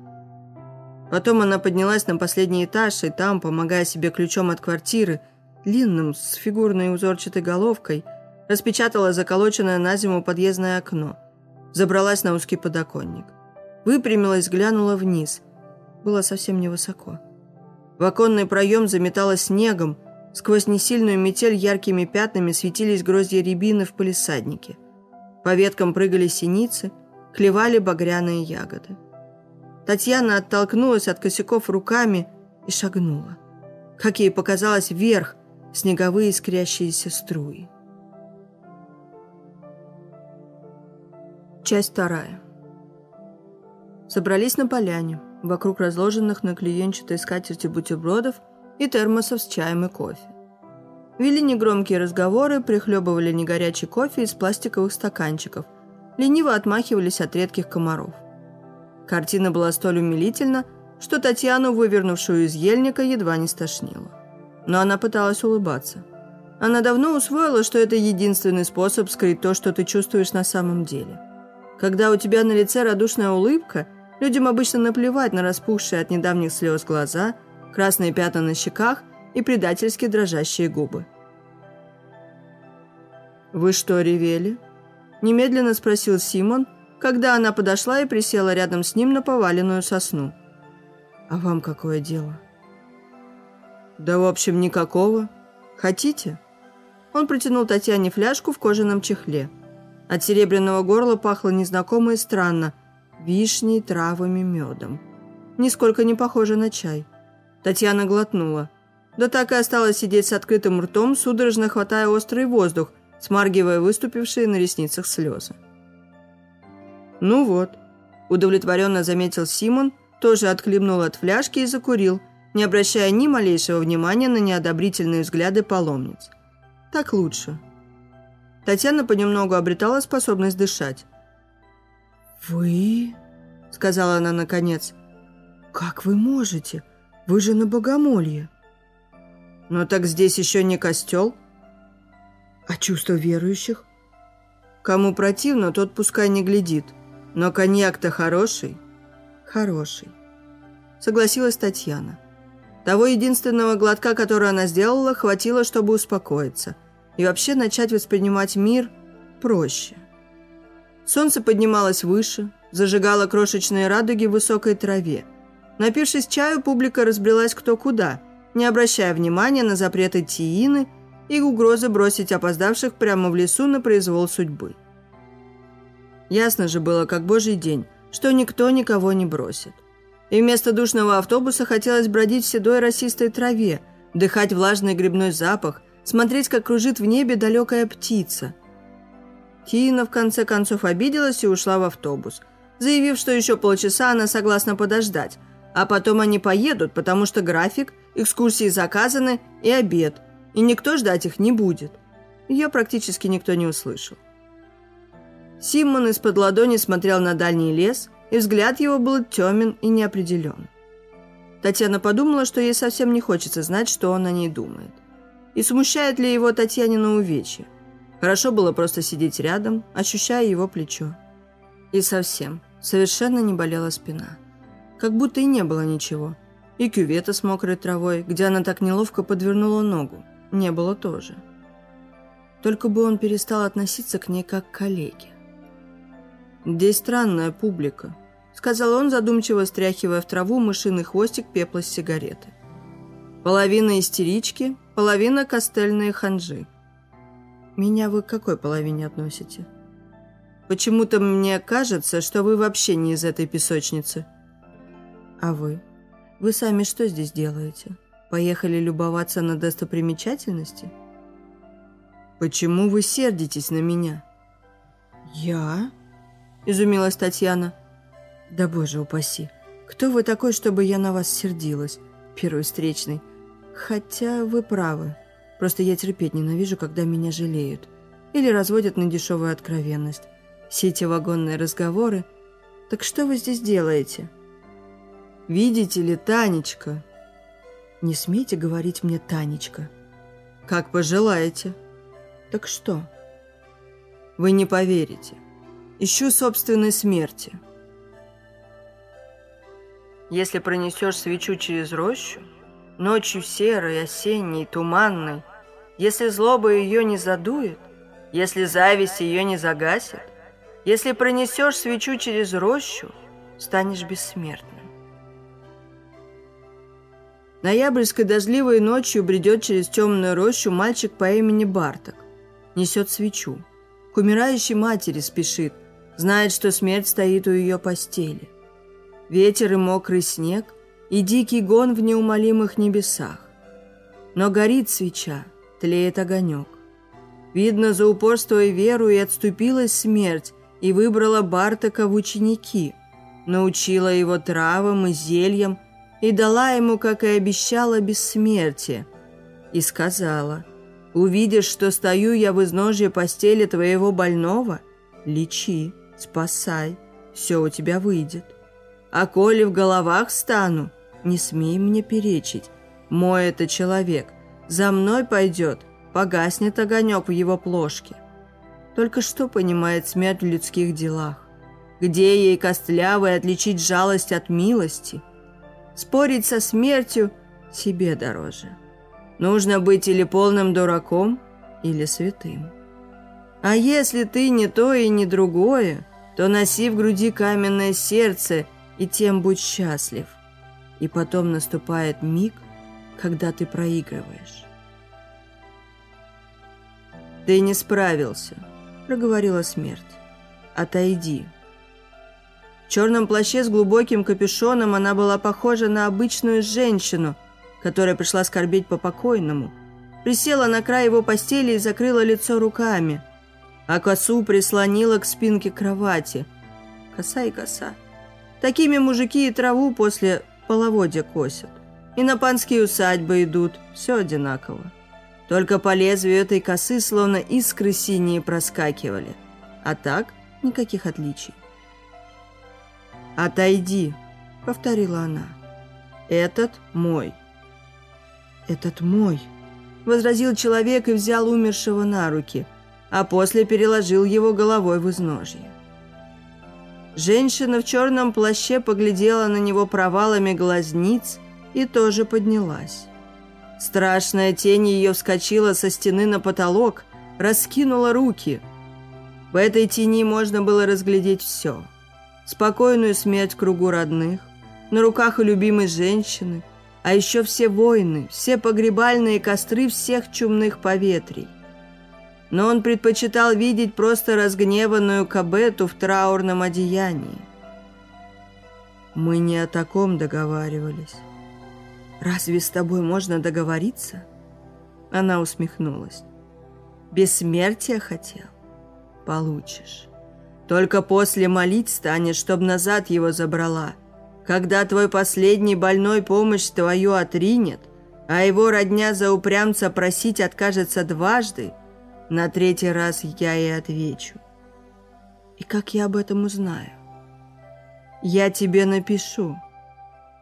Потом она поднялась на последний этаж, и там, помогая себе ключом от квартиры, длинным, с фигурной узорчатой головкой, распечатала заколоченное на зиму подъездное окно. Забралась на узкий подоконник. Выпрямилась, глянула вниз. Было совсем невысоко. В оконный проем заметала снегом, сквозь несильную метель яркими пятнами светились гроздья рябины в палисаднике – по веткам прыгали синицы, клевали багряные ягоды. Татьяна оттолкнулась от косяков руками и шагнула. Как ей показалось, вверх снеговые искрящиеся струи. Часть вторая. Собрались на поляне, вокруг разложенных на клеенчатой скатерти бутербродов и термосов с чаем и кофе. Вели негромкие разговоры, прихлебывали негорячий кофе из пластиковых стаканчиков, лениво отмахивались от редких комаров. Картина была столь умилительна, что Татьяну, вывернувшую из ельника, едва не стошнило. Но она пыталась улыбаться. Она давно усвоила, что это единственный способ скрыть то, что ты чувствуешь на самом деле. Когда у тебя на лице радушная улыбка, людям обычно наплевать на распухшие от недавних слез глаза, красные пятна на щеках и предательски дрожащие губы. «Вы что, ревели?» – немедленно спросил Симон, когда она подошла и присела рядом с ним на поваленную сосну. «А вам какое дело?» «Да, в общем, никакого. Хотите?» Он протянул Татьяне фляжку в кожаном чехле. От серебряного горла пахло незнакомо и странно – вишней, травами, медом. Нисколько не похоже на чай. Татьяна глотнула – да так и осталась сидеть с открытым ртом, судорожно хватая острый воздух, смаргивая выступившие на ресницах слезы. «Ну вот», – удовлетворенно заметил Симон, тоже отхлебнул от фляжки и закурил, не обращая ни малейшего внимания на неодобрительные взгляды паломниц. «Так лучше». Татьяна понемногу обретала способность дышать. «Вы?» – сказала она наконец. «Как вы можете? Вы же на богомолье». «Ну так здесь еще не костел?» «А чувство верующих?» «Кому противно, тот пускай не глядит. Но коньяк-то хороший». «Хороший», — согласилась Татьяна. Того единственного глотка, который она сделала, хватило, чтобы успокоиться. И вообще начать воспринимать мир проще. Солнце поднималось выше, зажигало крошечные радуги в высокой траве. Напившись чаю, публика разбрелась кто куда — не обращая внимания на запреты Тиины и угрозы бросить опоздавших прямо в лесу на произвол судьбы. Ясно же было, как божий день, что никто никого не бросит. И вместо душного автобуса хотелось бродить в седой росистой траве, дыхать влажный грибной запах, смотреть, как кружит в небе далекая птица. Тиина в конце концов обиделась и ушла в автобус, заявив, что еще полчаса она согласна подождать, а потом они поедут, потому что график Экскурсии заказаны и обед, и никто ждать их не будет. Ее практически никто не услышал. Симон из-под ладони смотрел на дальний лес, и взгляд его был темен и неопределен. Татьяна подумала, что ей совсем не хочется знать, что он о ней думает. И смущает ли его Татьянина увечье. Хорошо было просто сидеть рядом, ощущая его плечо. И совсем, совершенно не болела спина. Как будто и не было ничего. И кювета с мокрой травой, где она так неловко подвернула ногу, не было тоже. Только бы он перестал относиться к ней как к коллеге. «Здесь странная публика», — сказал он, задумчиво стряхивая в траву мышиный хвостик пепла с сигареты. «Половина истерички, половина костельные ханжи». «Меня вы к какой половине относите?» «Почему-то мне кажется, что вы вообще не из этой песочницы». «А вы? Вы сами что здесь делаете? Поехали любоваться на достопримечательности?» «Почему вы сердитесь на меня?» «Я?» – изумилась Татьяна. «Да боже упаси! Кто вы такой, чтобы я на вас сердилась, первый встречный? Хотя вы правы. Просто я терпеть ненавижу, когда меня жалеют. Или разводят на дешевую откровенность. Все эти вагонные разговоры. Так что вы здесь делаете?» «Видите ли, Танечка?» «Не смейте говорить мне Танечка». «Как пожелаете». «Так что?» «Вы не поверите». Ищу собственной смерти. Если пронесешь свечу через рощу, ночью серой, осенней, туманной, если злоба ее не задует, если зависть ее не загасит, если пронесешь свечу через рощу, станешь бессмертным. Ноябрьской дождливой ночью бредет через темную рощу мальчик по имени Барток. Несет свечу. К умирающей матери спешит, знает, что смерть стоит у ее постели. Ветер и мокрый снег, и дикий гон в неумолимых небесах. Но горит свеча, тлеет огонек. Видно, за упорство и веру и отступилась смерть, и выбрала Бартака в ученики, научила его травам и зельям, и дала ему, как и обещала, бессмертие. И сказала, «Увидишь, что стою я в изножье постели твоего больного, лечи» спасай, все у тебя выйдет. А коли в головах стану, не смей мне перечить. Мой это человек, за мной пойдет, погаснет огонек в его плошке. Только что понимает смерть в людских делах? Где ей костлявой отличить жалость от милости? Спорить со смертью себе дороже. Нужно быть или полным дураком, или святым. А если ты не то и не другое, то носи в груди каменное сердце, и тем будь счастлив. И потом наступает миг, когда ты проигрываешь. «Ты не справился», — проговорила смерть. «Отойди». В черном плаще с глубоким капюшоном она была похожа на обычную женщину, которая пришла скорбеть по покойному. Присела на край его постели и закрыла лицо руками — а косу прислонила к спинке кровати. Коса и коса. Такими мужики и траву после половодья косят. И на панские усадьбы идут, все одинаково. Только по лезвию этой косы словно искры синие проскакивали. А так никаких отличий. «Отойди», — повторила она. «Этот мой». «Этот мой», — возразил человек и взял умершего на руки — а после переложил его головой в изножье. Женщина в черном плаще поглядела на него провалами глазниц и тоже поднялась. Страшная тень ее вскочила со стены на потолок, раскинула руки. В этой тени можно было разглядеть все. Спокойную смерть кругу родных, на руках у любимой женщины, а еще все войны, все погребальные костры всех чумных поветрий но он предпочитал видеть просто разгневанную Кабету в траурном одеянии. Мы не о таком договаривались. Разве с тобой можно договориться? Она усмехнулась. Бессмертия хотел? Получишь. Только после молить станешь, чтоб назад его забрала. Когда твой последний больной помощь твою отринет, а его родня за упрямца просить откажется дважды, на третий раз я и отвечу. И как я об этом узнаю? Я тебе напишу.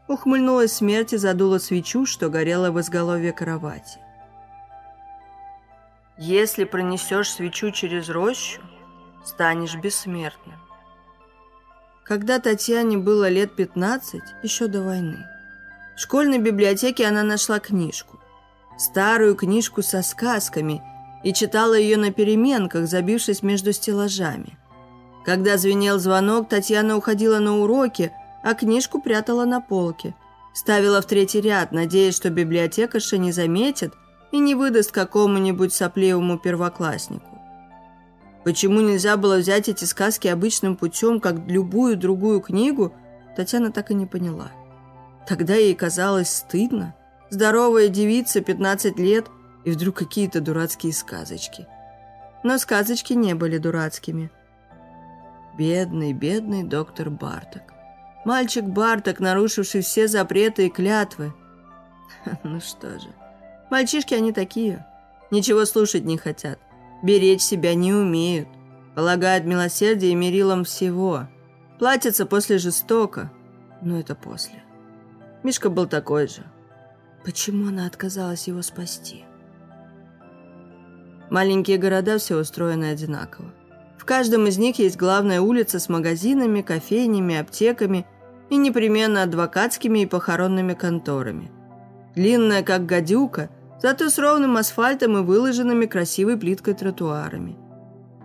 Ухмыльнулась смерть и задула свечу, что горела в изголовье кровати. Если пронесешь свечу через рощу, станешь бессмертным. Когда Татьяне было лет 15, еще до войны, в школьной библиотеке она нашла книжку. Старую книжку со сказками и читала ее на переменках, забившись между стеллажами. Когда звенел звонок, Татьяна уходила на уроки, а книжку прятала на полке. Ставила в третий ряд, надеясь, что библиотекарша не заметит и не выдаст какому-нибудь сопливому первокласснику. Почему нельзя было взять эти сказки обычным путем, как любую другую книгу, Татьяна так и не поняла. Тогда ей казалось стыдно. Здоровая девица, 15 лет, и вдруг какие-то дурацкие сказочки. Но сказочки не были дурацкими. Бедный, бедный доктор Барток. Мальчик Барток, нарушивший все запреты и клятвы. <laughs> Ну что же, мальчишки они такие. Ничего слушать не хотят. Беречь себя не умеют. Полагают милосердие мерилом всего. Платятся после жестоко. Но это после. Мишка был такой же. Почему она отказалась его спасти? Маленькие города все устроены одинаково. В каждом из них есть главная улица с магазинами, кофейнями, аптеками и непременно адвокатскими и похоронными конторами. Длинная, как гадюка, зато с ровным асфальтом и выложенными красивой плиткой тротуарами.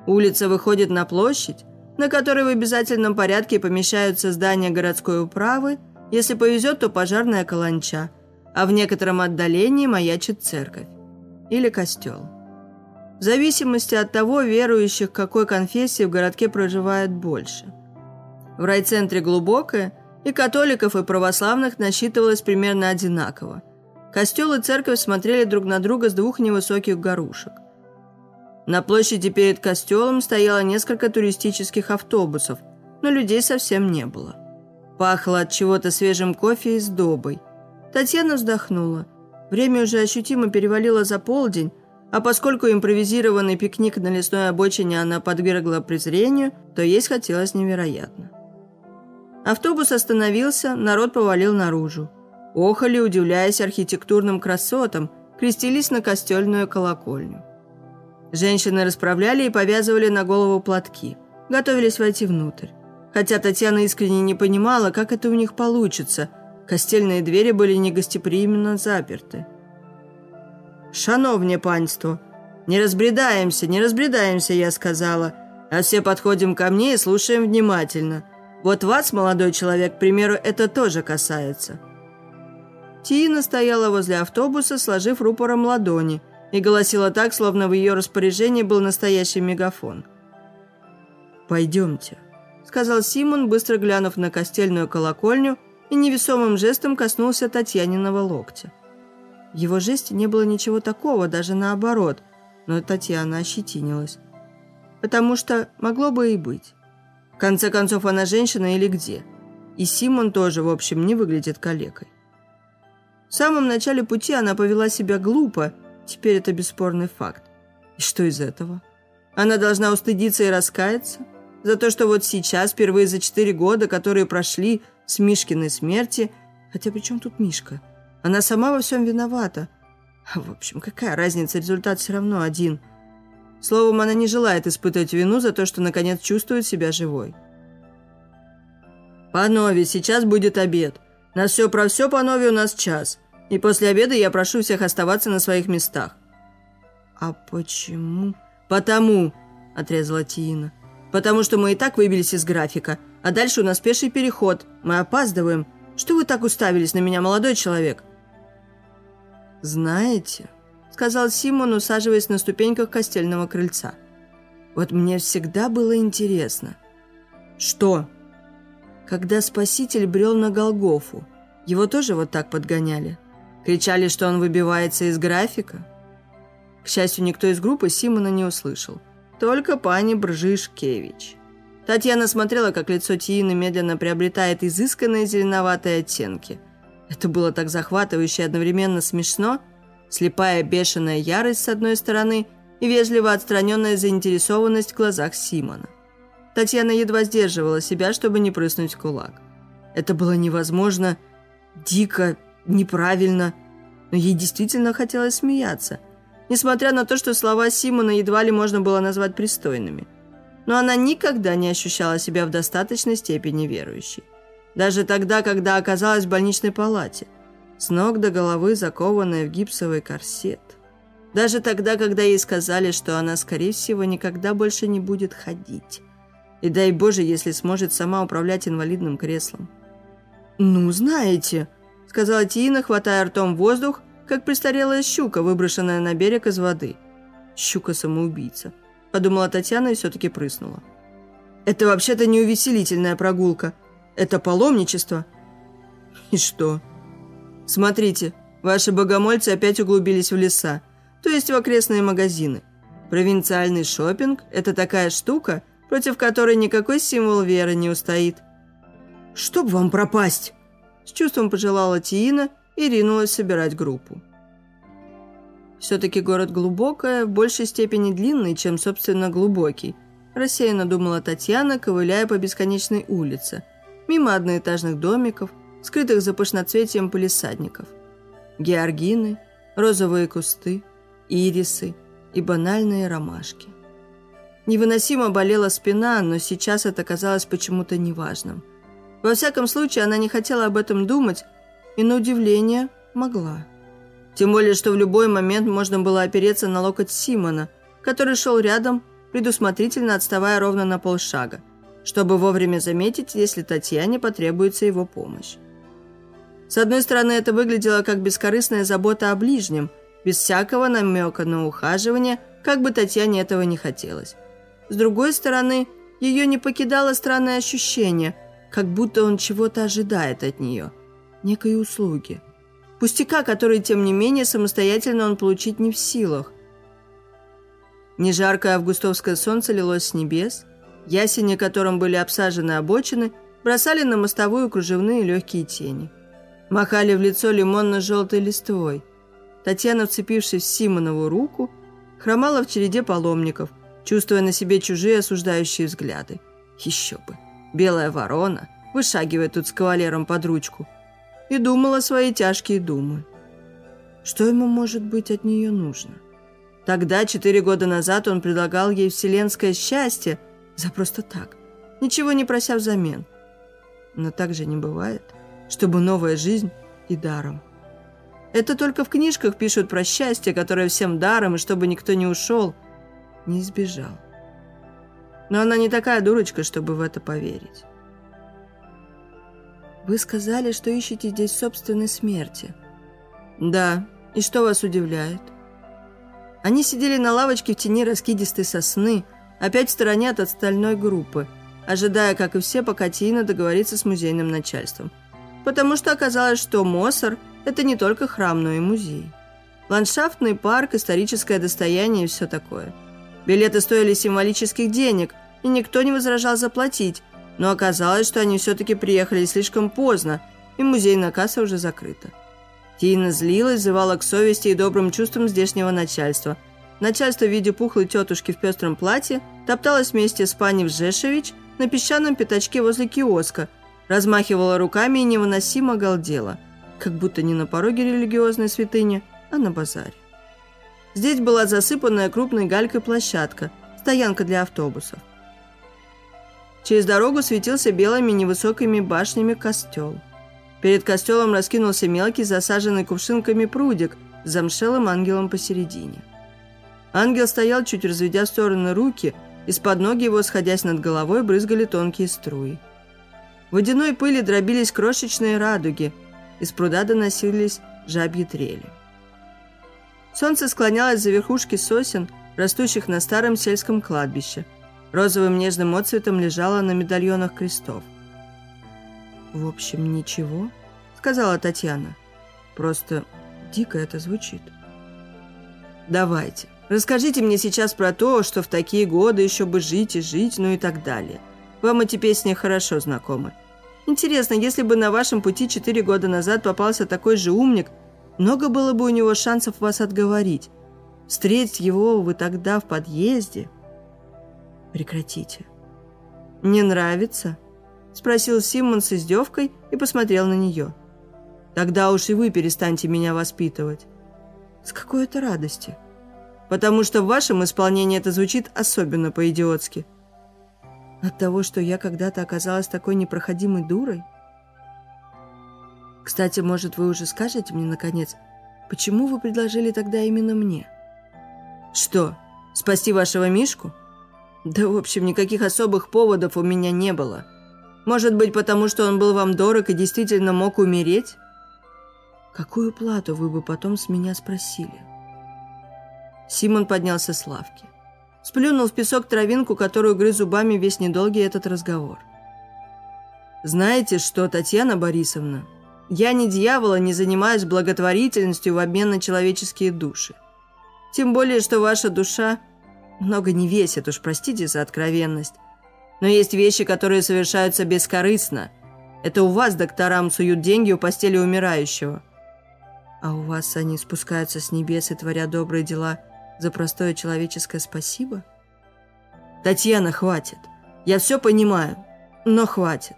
Улица выходит на площадь, на которой в обязательном порядке помещаются здания городской управы – если повезет, то пожарная каланча, а в некотором отдалении маячит церковь или костел. В зависимости от того, верующих какой конфессии в городке проживает больше. В райцентре глубокое, и католиков, и православных насчитывалось примерно одинаково. Костел и церковь смотрели друг на друга с двух невысоких горушек. На площади перед костелом стояло несколько туристических автобусов, но людей совсем не было. Пахло от чего-то свежим кофе и сдобой. Татьяна вздохнула. Время уже ощутимо перевалило за полдень, а поскольку импровизированный пикник на лесной обочине она подвергла презрению, то есть хотелось невероятно. Автобус остановился, народ повалил наружу. Охали, удивляясь архитектурным красотам, крестились на костельную колокольню. Женщины расправляли и повязывали на голову платки, готовились войти внутрь хотя Татьяна искренне не понимала, как это у них получится. Костельные двери были негостеприимно заперты. «Шановне панство, не разбредаемся, не разбредаемся», я сказала, «а все подходим ко мне и слушаем внимательно. Вот вас, молодой человек, к примеру, это тоже касается». Тина стояла возле автобуса, сложив рупором ладони, и голосила так, словно в ее распоряжении был настоящий мегафон. «Пойдемте» сказал Симон, быстро глянув на костельную колокольню и невесомым жестом коснулся Татьяниного локтя. В его жесте не было ничего такого, даже наоборот, но Татьяна ощетинилась. Потому что могло бы и быть. Конце концов, она женщина или где? И Симон тоже, в общем, не выглядит калекой. В самом начале пути она повела себя глупо, теперь это бесспорный факт. И что из этого? Она должна устыдиться и раскаяться? За то, что вот сейчас, впервые за четыре года, которые прошли с Мишкиной смерти... Хотя при чем тут Мишка? Она сама во всем виновата. В общем, какая разница, результат все равно один. Словом, она не желает испытывать вину за то, что наконец чувствует себя живой. «Панове, сейчас будет обед. На все про все, панове, у нас час. И после обеда я прошу всех оставаться на своих местах». «А почему?» «Потому», — отрезала Тиина потому что мы и так выбились из графика. А дальше у нас пеший переход. Мы опаздываем. Что вы так уставились на меня, молодой человек?» «Знаете», — сказал Симон, усаживаясь на ступеньках костельного крыльца. «Вот мне всегда было интересно». «Что?» «Когда Спаситель брел на Голгофу, его тоже вот так подгоняли? Кричали, что он выбивается из графика?» К счастью, никто из группы Симона не услышал. Только пани Бржишкевич. Татьяна смотрела, как лицо Тиины медленно приобретает изысканные зеленоватые оттенки. Это было так захватывающе и одновременно смешно. Слепая бешеная ярость с одной стороны и вежливо отстраненная заинтересованность в глазах Симона. Татьяна едва сдерживала себя, чтобы не прыснуть кулак. Это было невозможно, дико, неправильно, но ей действительно хотелось смеяться, несмотря на то, что слова Симона едва ли можно было назвать пристойными. Но она никогда не ощущала себя в достаточной степени верующей. Даже тогда, когда оказалась в больничной палате, с ног до головы закованная в гипсовый корсет. Даже тогда, когда ей сказали, что она, скорее всего, никогда больше не будет ходить. И дай Боже, если сможет сама управлять инвалидным креслом. «Ну, знаете», — сказала Тина, хватая ртом воздух, как престарелая щука, выброшенная на берег из воды. «Щука-самоубийца», — подумала Татьяна и все-таки прыснула. «Это вообще-то не увеселительная прогулка. Это паломничество». «И что?» «Смотрите, ваши богомольцы опять углубились в леса, то есть в окрестные магазины. Провинциальный шопинг – это такая штука, против которой никакой символ веры не устоит». «Чтоб вам пропасть!» С чувством пожелала Тиина и ринулась собирать группу. Все-таки город глубокая, в большей степени длинный, чем, собственно, глубокий. Рассеянно думала Татьяна, ковыляя по бесконечной улице. Мимо одноэтажных домиков, скрытых за пышноцветием полисадников. Георгины, розовые кусты, ирисы и банальные ромашки. Невыносимо болела спина, но сейчас это казалось почему-то неважным – во всяком случае, она не хотела об этом думать и, на удивление, могла. Тем более, что в любой момент можно было опереться на локоть Симона, который шел рядом, предусмотрительно отставая ровно на полшага, чтобы вовремя заметить, если Татьяне потребуется его помощь. С одной стороны, это выглядело как бескорыстная забота о ближнем, без всякого намека на ухаживание, как бы Татьяне этого не хотелось. С другой стороны, ее не покидало странное ощущение – как будто он чего-то ожидает от нее, некой услуги. Пустяка, который, тем не менее, самостоятельно он получить не в силах. Нежаркое августовское солнце лилось с небес, ясени, которым были обсажены обочины, бросали на мостовую кружевные легкие тени. Махали в лицо лимонно-желтой листвой. Татьяна, вцепившись в Симонову руку, хромала в череде паломников, чувствуя на себе чужие осуждающие взгляды. Еще бы. Белая ворона вышагивает тут с кавалером под ручку и думала свои тяжкие думы. Что ему, может быть, от нее нужно? Тогда, четыре года назад, он предлагал ей вселенское счастье за просто так, ничего не прося взамен. Но так же не бывает, чтобы новая жизнь и даром. Это только в книжках пишут про счастье, которое всем даром, и чтобы никто не ушел, не избежал. Но она не такая дурочка, чтобы в это поверить. «Вы сказали, что ищете здесь собственной смерти». «Да. И что вас удивляет?» Они сидели на лавочке в тени раскидистой сосны, опять в стороне от остальной группы, ожидая, как и все, пока Тина договорится с музейным начальством. Потому что оказалось, что Моссор – это не только храм, но и музей. Ландшафтный парк, историческое достояние и все такое. Билеты стоили символических денег, и никто не возражал заплатить, но оказалось, что они все-таки приехали слишком поздно, и музейная касса уже закрыта. Тина злилась, взывала к совести и добрым чувствам здешнего начальства. Начальство в виде пухлой тетушки в пестром платье топталось вместе с пани Вжешевич на песчаном пятачке возле киоска, размахивала руками и невыносимо галдела, как будто не на пороге религиозной святыни, а на базаре. Здесь была засыпанная крупной галькой площадка, стоянка для автобусов. Через дорогу светился белыми невысокими башнями костел. Перед костелом раскинулся мелкий, засаженный кувшинками прудик с замшелым ангелом посередине. Ангел стоял, чуть разведя в стороны руки, из-под ноги его, сходясь над головой, брызгали тонкие струи. Водяной пыли дробились крошечные радуги, из пруда доносились жабьи трели. Солнце склонялось за верхушки сосен, растущих на старом сельском кладбище – розовым нежным отцветом лежала на медальонах крестов. «В общем, ничего», — сказала Татьяна. «Просто дико это звучит». «Давайте, расскажите мне сейчас про то, что в такие годы еще бы жить и жить, ну и так далее. Вам эти песни хорошо знакомы. Интересно, если бы на вашем пути четыре года назад попался такой же умник, много было бы у него шансов вас отговорить. Встретить его вы тогда в подъезде...» Прекратите. «Не нравится?» – спросил Симон с издевкой и посмотрел на нее. «Тогда уж и вы перестаньте меня воспитывать». «С какой это радости?» «Потому что в вашем исполнении это звучит особенно по-идиотски». «От того, что я когда-то оказалась такой непроходимой дурой?» «Кстати, может, вы уже скажете мне, наконец, почему вы предложили тогда именно мне?» «Что, спасти вашего Мишку?» «Да, в общем, никаких особых поводов у меня не было». Может быть, потому что он был вам дорог и действительно мог умереть? Какую плату вы бы потом с меня спросили? Симон поднялся с лавки. Сплюнул в песок травинку, которую грыз зубами весь недолгий этот разговор. «Знаете что, Татьяна Борисовна, я не дьявола, не занимаюсь благотворительностью в обмен на человеческие души. Тем более, что ваша душа много не весит, уж простите за откровенность. Но есть вещи, которые совершаются бескорыстно. Это у вас докторам суют деньги у постели умирающего. А у вас они спускаются с небес и творят добрые дела за простое человеческое спасибо? Татьяна, хватит. Я все понимаю, но хватит.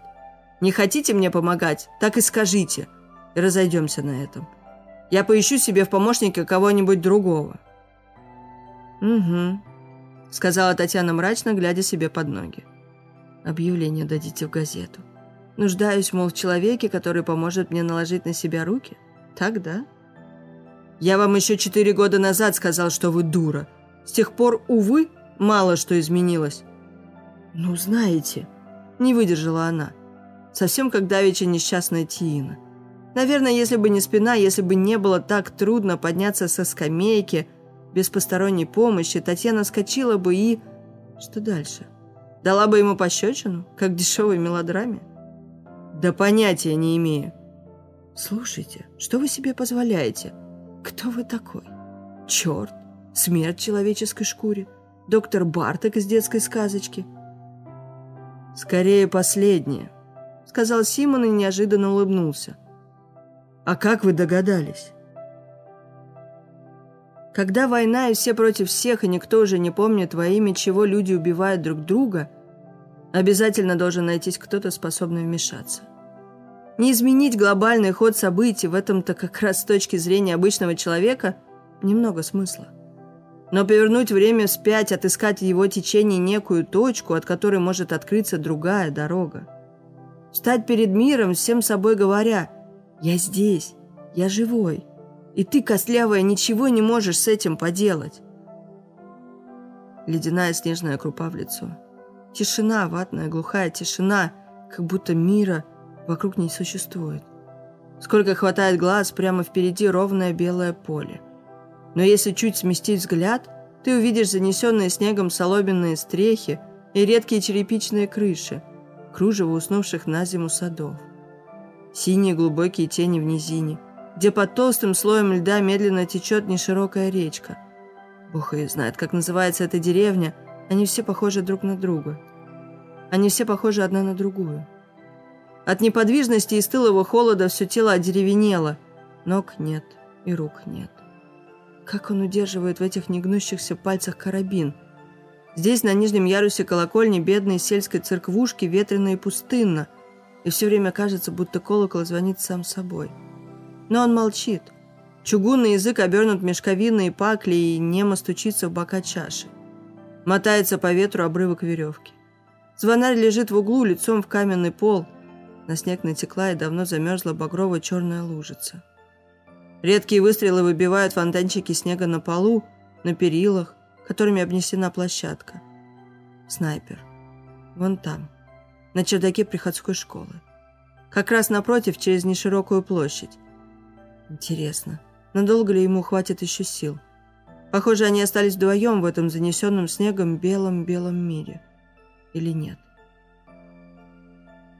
Не хотите мне помогать, так и скажите. И разойдемся на этом. Я поищу себе в помощника кого-нибудь другого. «Угу», — сказала Татьяна мрачно, глядя себе под ноги. Объявление дадите в газету. Нуждаюсь, мол, в человеке, который поможет мне наложить на себя руки? Так, да? Я вам еще четыре года назад сказал, что вы дура. С тех пор, увы, мало что изменилось. Ну, знаете, не выдержала она. Совсем как давеча несчастная Тиина. Наверное, если бы не спина, если бы не было так трудно подняться со скамейки без посторонней помощи, Татьяна скочила бы и... Что дальше? Дала бы ему пощечину, как дешевой мелодраме? Да понятия не имею. Слушайте, что вы себе позволяете? Кто вы такой? Черт, смерть в человеческой шкуре, доктор Барток из детской сказочки. Скорее последнее, сказал Симон и неожиданно улыбнулся. А как вы догадались? Когда война и все против всех, и никто уже не помнит во имя чего люди убивают друг друга, Обязательно должен найтись кто-то, способный вмешаться. Не изменить глобальный ход событий в этом-то как раз с точки зрения обычного человека немного смысла. Но повернуть время вспять, отыскать в его течение некую точку, от которой может открыться другая дорога. Встать перед миром, всем собой говоря «Я здесь, я живой, и ты, костлявая, ничего не можешь с этим поделать». Ледяная снежная крупа в лицо – Тишина, ватная, глухая тишина, как будто мира вокруг не существует. Сколько хватает глаз, прямо впереди ровное белое поле. Но если чуть сместить взгляд, ты увидишь занесенные снегом соломенные стрехи и редкие черепичные крыши, кружево уснувших на зиму садов. Синие глубокие тени в низине, где под толстым слоем льда медленно течет неширокая речка. Бог ее знает, как называется эта деревня – они все похожи друг на друга. Они все похожи одна на другую. От неподвижности и стылого холода все тело одеревенело. Ног нет и рук нет. Как он удерживает в этих негнущихся пальцах карабин? Здесь, на нижнем ярусе колокольни, бедной сельской церквушки, ветрено и пустынно, и все время кажется, будто колокол звонит сам собой. Но он молчит. Чугунный язык обернут мешковиной пакли и немо стучится в бока чаши. Мотается по ветру обрывок веревки. Звонарь лежит в углу, лицом в каменный пол. На снег натекла и давно замерзла багровая черная лужица. Редкие выстрелы выбивают фонтанчики снега на полу, на перилах, которыми обнесена площадка. Снайпер. Вон там, на чердаке приходской школы. Как раз напротив, через неширокую площадь. Интересно, надолго ли ему хватит еще сил? Похоже, они остались вдвоем в этом занесенном снегом белом-белом мире. Или нет?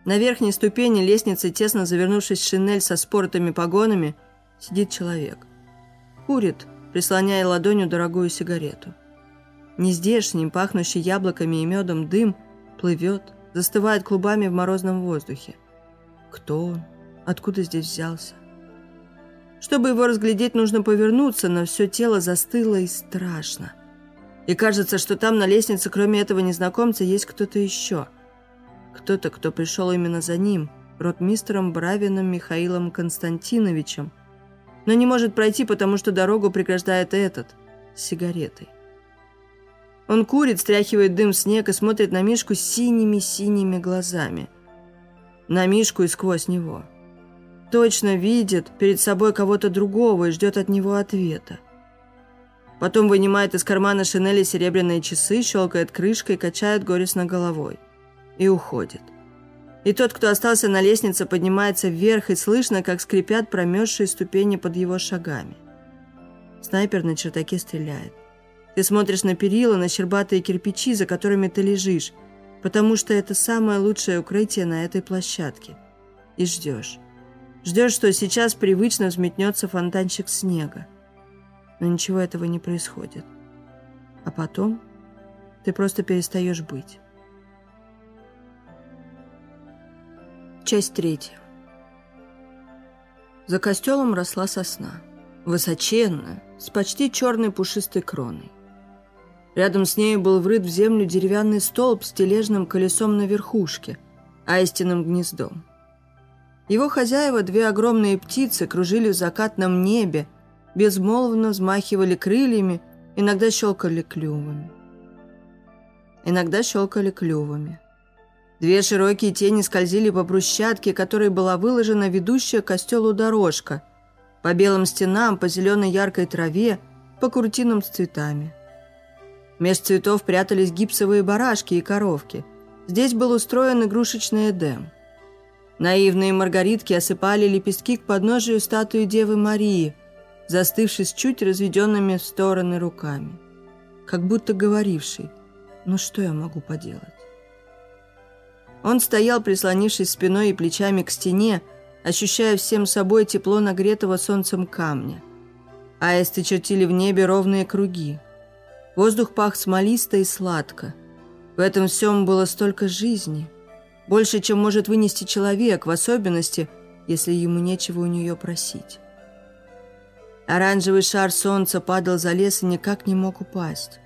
На верхней ступени лестницы, тесно завернувшись в шинель со спортыми погонами, сидит человек. Курит, прислоняя ладонью дорогую сигарету. Нездешний, пахнущий яблоками и медом дым плывет, застывает клубами в морозном воздухе. Кто он? Откуда здесь взялся? Чтобы его разглядеть, нужно повернуться, но все тело застыло и страшно. И кажется, что там на лестнице, кроме этого незнакомца, есть кто-то еще. Кто-то, кто пришел именно за ним, ротмистером Бравиным Михаилом Константиновичем, но не может пройти, потому что дорогу преграждает этот, с сигаретой. Он курит, стряхивает дым в снег и смотрит на Мишку синими-синими глазами. На Мишку и сквозь него. Точно видит перед собой кого-то другого и ждет от него ответа. Потом вынимает из кармана шинели серебряные часы, щелкает крышкой, качает горестно головой. И уходит. И тот, кто остался на лестнице, поднимается вверх, и слышно, как скрипят промерзшие ступени под его шагами. Снайпер на чертаке стреляет. Ты смотришь на перила, на щербатые кирпичи, за которыми ты лежишь, потому что это самое лучшее укрытие на этой площадке. И ждешь. Ждешь, что сейчас привычно взметнется фонтанчик снега. Но ничего этого не происходит. А потом ты просто перестаешь быть. Часть третья. За костелом росла сосна. Высоченная, с почти черной пушистой кроной. Рядом с ней был врыт в землю деревянный столб с тележным колесом на верхушке, аистиным гнездом. Его хозяева, две огромные птицы, кружили в закатном небе, безмолвно взмахивали крыльями, иногда щелкали клювами. Иногда щелкали клювами. Две широкие тени скользили по брусчатке, которой была выложена ведущая к костелу дорожка, по белым стенам, по зеленой яркой траве, по куртинам с цветами. Меж цветов прятались гипсовые барашки и коровки. Здесь был устроен игрушечный Эдем. Наивные маргаритки осыпали лепестки к подножию статуи Девы Марии, застывшей с чуть разведенными в стороны руками. Как будто говоривший «Ну что я могу поделать?». Он стоял, прислонившись спиной и плечами к стене, ощущая всем собой тепло нагретого солнцем камня. Аисты чертили в небе ровные круги. Воздух пах смолисто и сладко. В этом всем было столько жизни. Больше, чем может вынести человек, в особенности, если ему нечего у нее просить. Оранжевый шар солнца падал за лес и никак не мог упасть.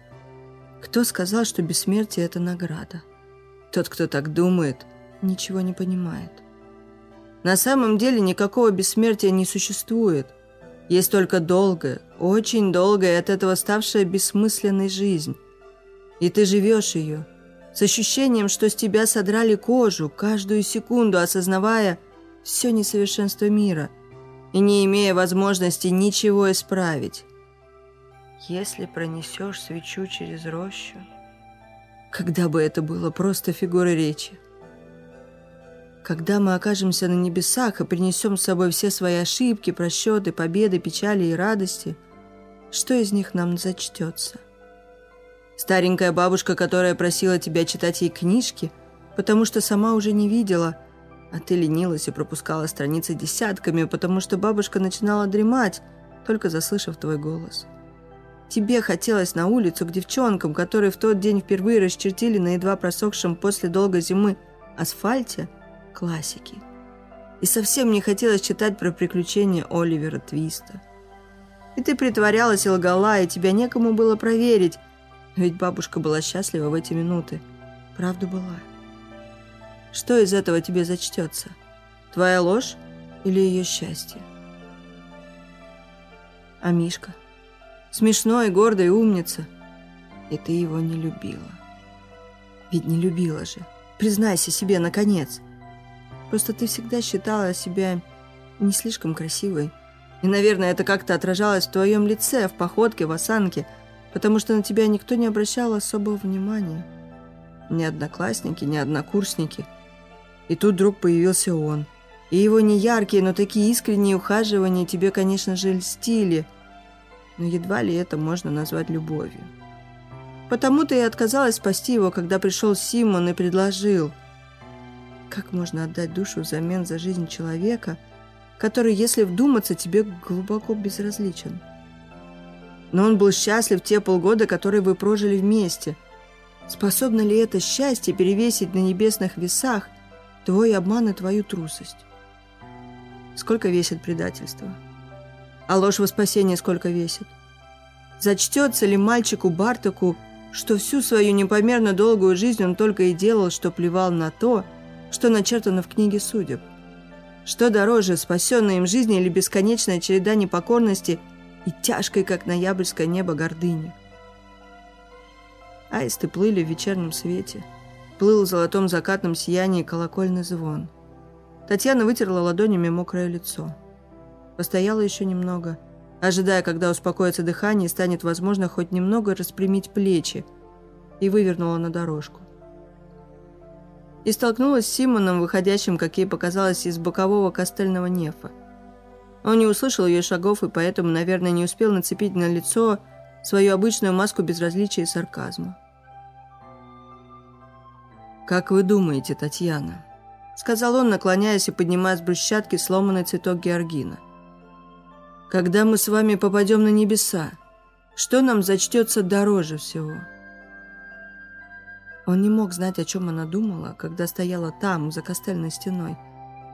Кто сказал, что бессмертие – это награда? Тот, кто так думает, ничего не понимает. На самом деле никакого бессмертия не существует – есть только долгая, очень долгая от этого ставшая бессмысленной жизнь. И ты живешь ее, с ощущением, что с тебя содрали кожу, каждую секунду осознавая все несовершенство мира и не имея возможности ничего исправить. Если пронесешь свечу через рощу... Когда бы это было просто фигурой речи. Когда мы окажемся на небесах и принесем с собой все свои ошибки, просчеты, победы, печали и радости, что из них нам зачтется? Старенькая бабушка, которая просила тебя читать ей книжки, потому что сама уже не видела, а ты ленилась и пропускала страницы десятками, потому что бабушка начинала дремать, только заслышав твой голос. Тебе хотелось на улицу к девчонкам, которые в тот день впервые расчертили на едва просохшем после долгой зимы асфальте – классики. И совсем не хотелось читать про приключения Оливера Твиста. И ты притворялась и лгала, и тебя некому было проверить. Ведь бабушка была счастлива в эти минуты. Правда была. Что из этого тебе зачтется? Твоя ложь или ее счастье? А Мишка? Смешной, гордый, умница. И ты его не любила. Ведь не любила же. Признайся себе, наконец. Просто ты всегда считала себя не слишком красивой. И, наверное, это как-то отражалось в твоем лице, в походке, в осанке, потому что на тебя никто не обращал особого внимания. Ни одноклассники, ни однокурсники. И тут вдруг появился он. И его неяркие, но такие искренние ухаживания тебе, конечно же, льстили. Но едва ли это можно назвать любовью. Потому ты и отказалась спасти его, когда пришел Симон и предложил – как можно отдать душу взамен за жизнь человека, который, если вдуматься, тебе глубоко безразличен? Но он был счастлив те полгода, которые вы прожили вместе. Способно ли это счастье перевесить на небесных весах твой обман и твою трусость? Сколько весит предательство? А ложь во спасение сколько весит? Зачтется ли мальчику Бартаку, что всю свою непомерно долгую жизнь он только и делал, что плевал на то, что начертано в книге судеб. Что дороже, спасенная им жизнь или бесконечная череда непокорности и тяжкой, как ноябрьское небо, гордыни? Аисты плыли в вечернем свете. Плыл в золотом закатном сиянии колокольный звон. Татьяна вытерла ладонями мокрое лицо. Постояла еще немного, ожидая, когда успокоится дыхание и станет возможно хоть немного распрямить плечи, и вывернула на дорожку. И столкнулась с Симоном, выходящим, как ей показалось, из бокового костельного нефа. Он не услышал ее шагов и поэтому, наверное, не успел нацепить на лицо свою обычную маску безразличия и сарказма. «Как вы думаете, Татьяна?» Сказал он, наклоняясь и поднимая с брусчатки сломанный цветок георгина. «Когда мы с вами попадем на небеса, что нам зачтется дороже всего?» Он не мог знать, о чем она думала, когда стояла там, за костельной стеной,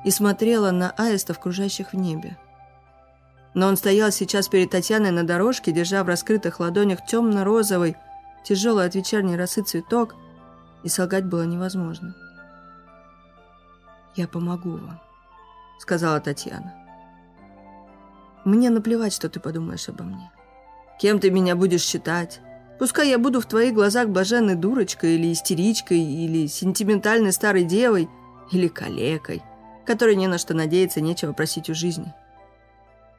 и смотрела на аистов, кружащих в небе. Но он стоял сейчас перед Татьяной на дорожке, держа в раскрытых ладонях темно-розовый, тяжелый от вечерней росы цветок, и солгать было невозможно. «Я помогу вам», — сказала Татьяна. «Мне наплевать, что ты подумаешь обо мне. Кем ты меня будешь считать? Пускай я буду в твоих глазах блаженной дурочкой или истеричкой, или сентиментальной старой девой, или калекой, которой не на что надеяться, нечего просить у жизни».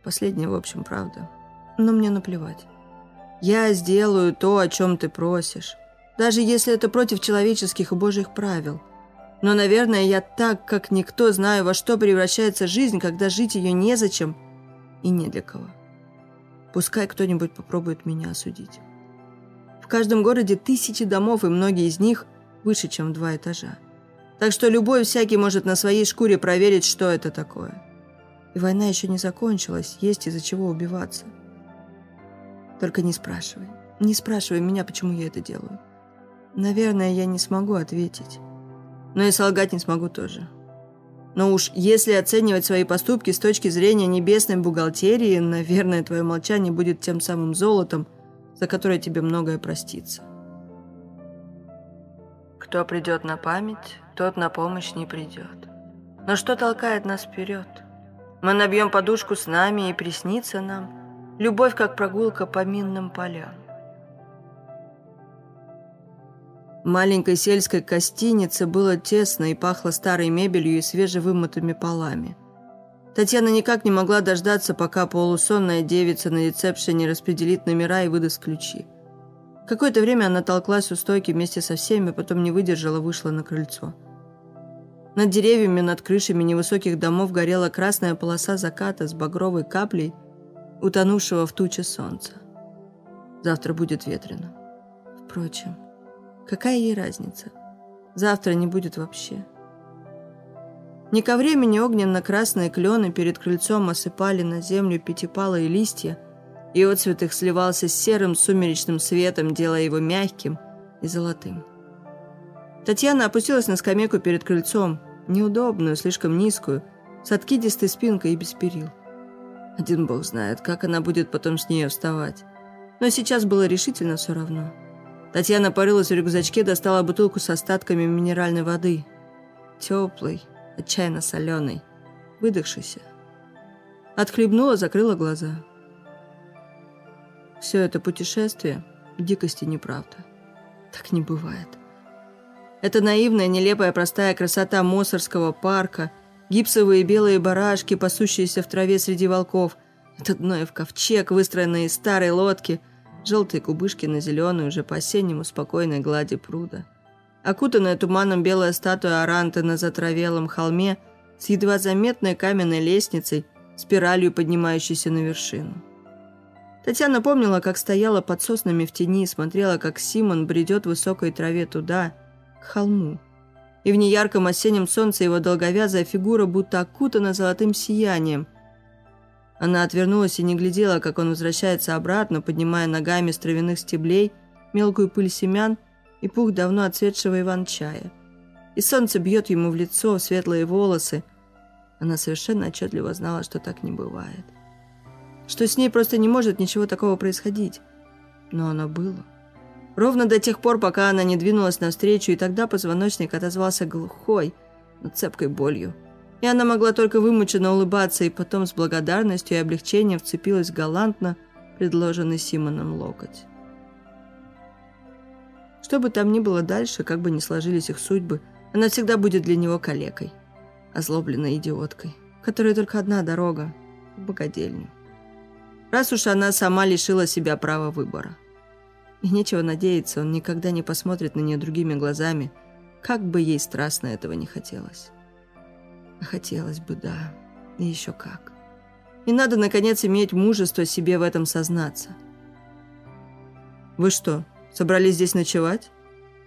Последнее, в общем, правда. Но мне наплевать. Я сделаю то, о чем ты просишь. Даже если это против человеческих и божьих правил. Но, наверное, я так, как никто, знаю, во что превращается жизнь, когда жить ее незачем и не для кого. Пускай кто-нибудь попробует меня осудить. В каждом городе тысячи домов, и многие из них выше, чем два этажа. Так что любой всякий может на своей шкуре проверить, что это такое. И война еще не закончилась, есть из-за чего убиваться. Только не спрашивай. Не спрашивай меня, почему я это делаю. Наверное, я не смогу ответить. Но и солгать не смогу тоже. Но уж если оценивать свои поступки с точки зрения небесной бухгалтерии, наверное, твое молчание будет тем самым золотом, за которое тебе многое простится. Кто придет на память, тот на помощь не придет. Но что толкает нас вперед? Мы набьем подушку с нами и приснится нам Любовь, как прогулка по минным полям. Маленькой сельской гостинице было тесно и пахло старой мебелью и свежевымытыми полами. Татьяна никак не могла дождаться, пока полусонная девица на ресепшене распределит номера и выдаст ключи. Какое-то время она толклась у стойки вместе со всеми, потом не выдержала, вышла на крыльцо. Над деревьями, над крышами невысоких домов горела красная полоса заката с багровой каплей, утонувшего в туче солнца. Завтра будет ветрено. Впрочем, какая ей разница? Завтра не будет вообще. Не ко времени огненно-красные клены перед крыльцом осыпали на землю пятипалые листья, и отцвет их сливался с серым сумеречным светом, делая его мягким и золотым. Татьяна опустилась на скамейку перед крыльцом, неудобную, слишком низкую, с откидистой спинкой и без перил. Один бог знает, как она будет потом с нее вставать. Но сейчас было решительно все равно. Татьяна порылась в рюкзачке, достала бутылку с остатками минеральной воды. Теплый, отчаянно соленый, выдохшийся. Отхлебнула, закрыла глаза. Все это путешествие – дикости неправда. Так не бывает. Это наивная, нелепая, простая красота Мосорского парка, гипсовые белые барашки, пасущиеся в траве среди волков, этот Ноев ковчег, выстроенный из старой лодки, желтые кубышки на зеленой, уже по-осеннему спокойной глади пруда. Окутанная туманом белая статуя Аранты на затравелом холме с едва заметной каменной лестницей, спиралью поднимающейся на вершину. Татьяна помнила, как стояла под соснами в тени и смотрела, как Симон бредет в высокой траве туда – к холму. И в неярком осеннем солнце его долговязая фигура будто окутана золотым сиянием. Она отвернулась и не глядела, как он возвращается обратно, поднимая ногами с травяных стеблей мелкую пыль семян и пух давно отцветшего иван-чая. И солнце бьет ему в лицо, светлые волосы. Она совершенно отчетливо знала, что так не бывает. Что с ней просто не может ничего такого происходить. Но оно было. Ровно до тех пор, пока она не двинулась навстречу, и тогда позвоночник отозвался глухой, над цепкой болью. И она могла только вымученно улыбаться, и потом с благодарностью и облегчением вцепилась галантно предложенный Симоном локоть. Что бы там ни было дальше, как бы ни сложились их судьбы, она всегда будет для него калекой, озлобленной идиоткой, которой только одна дорога – в богадельню. Раз уж она сама лишила себя права выбора. И нечего надеяться, он никогда не посмотрит на нее другими глазами, как бы ей страстно этого не хотелось. Хотелось бы, да, и еще как. И надо, наконец, иметь мужество себе в этом сознаться. «Вы что, собрались здесь ночевать?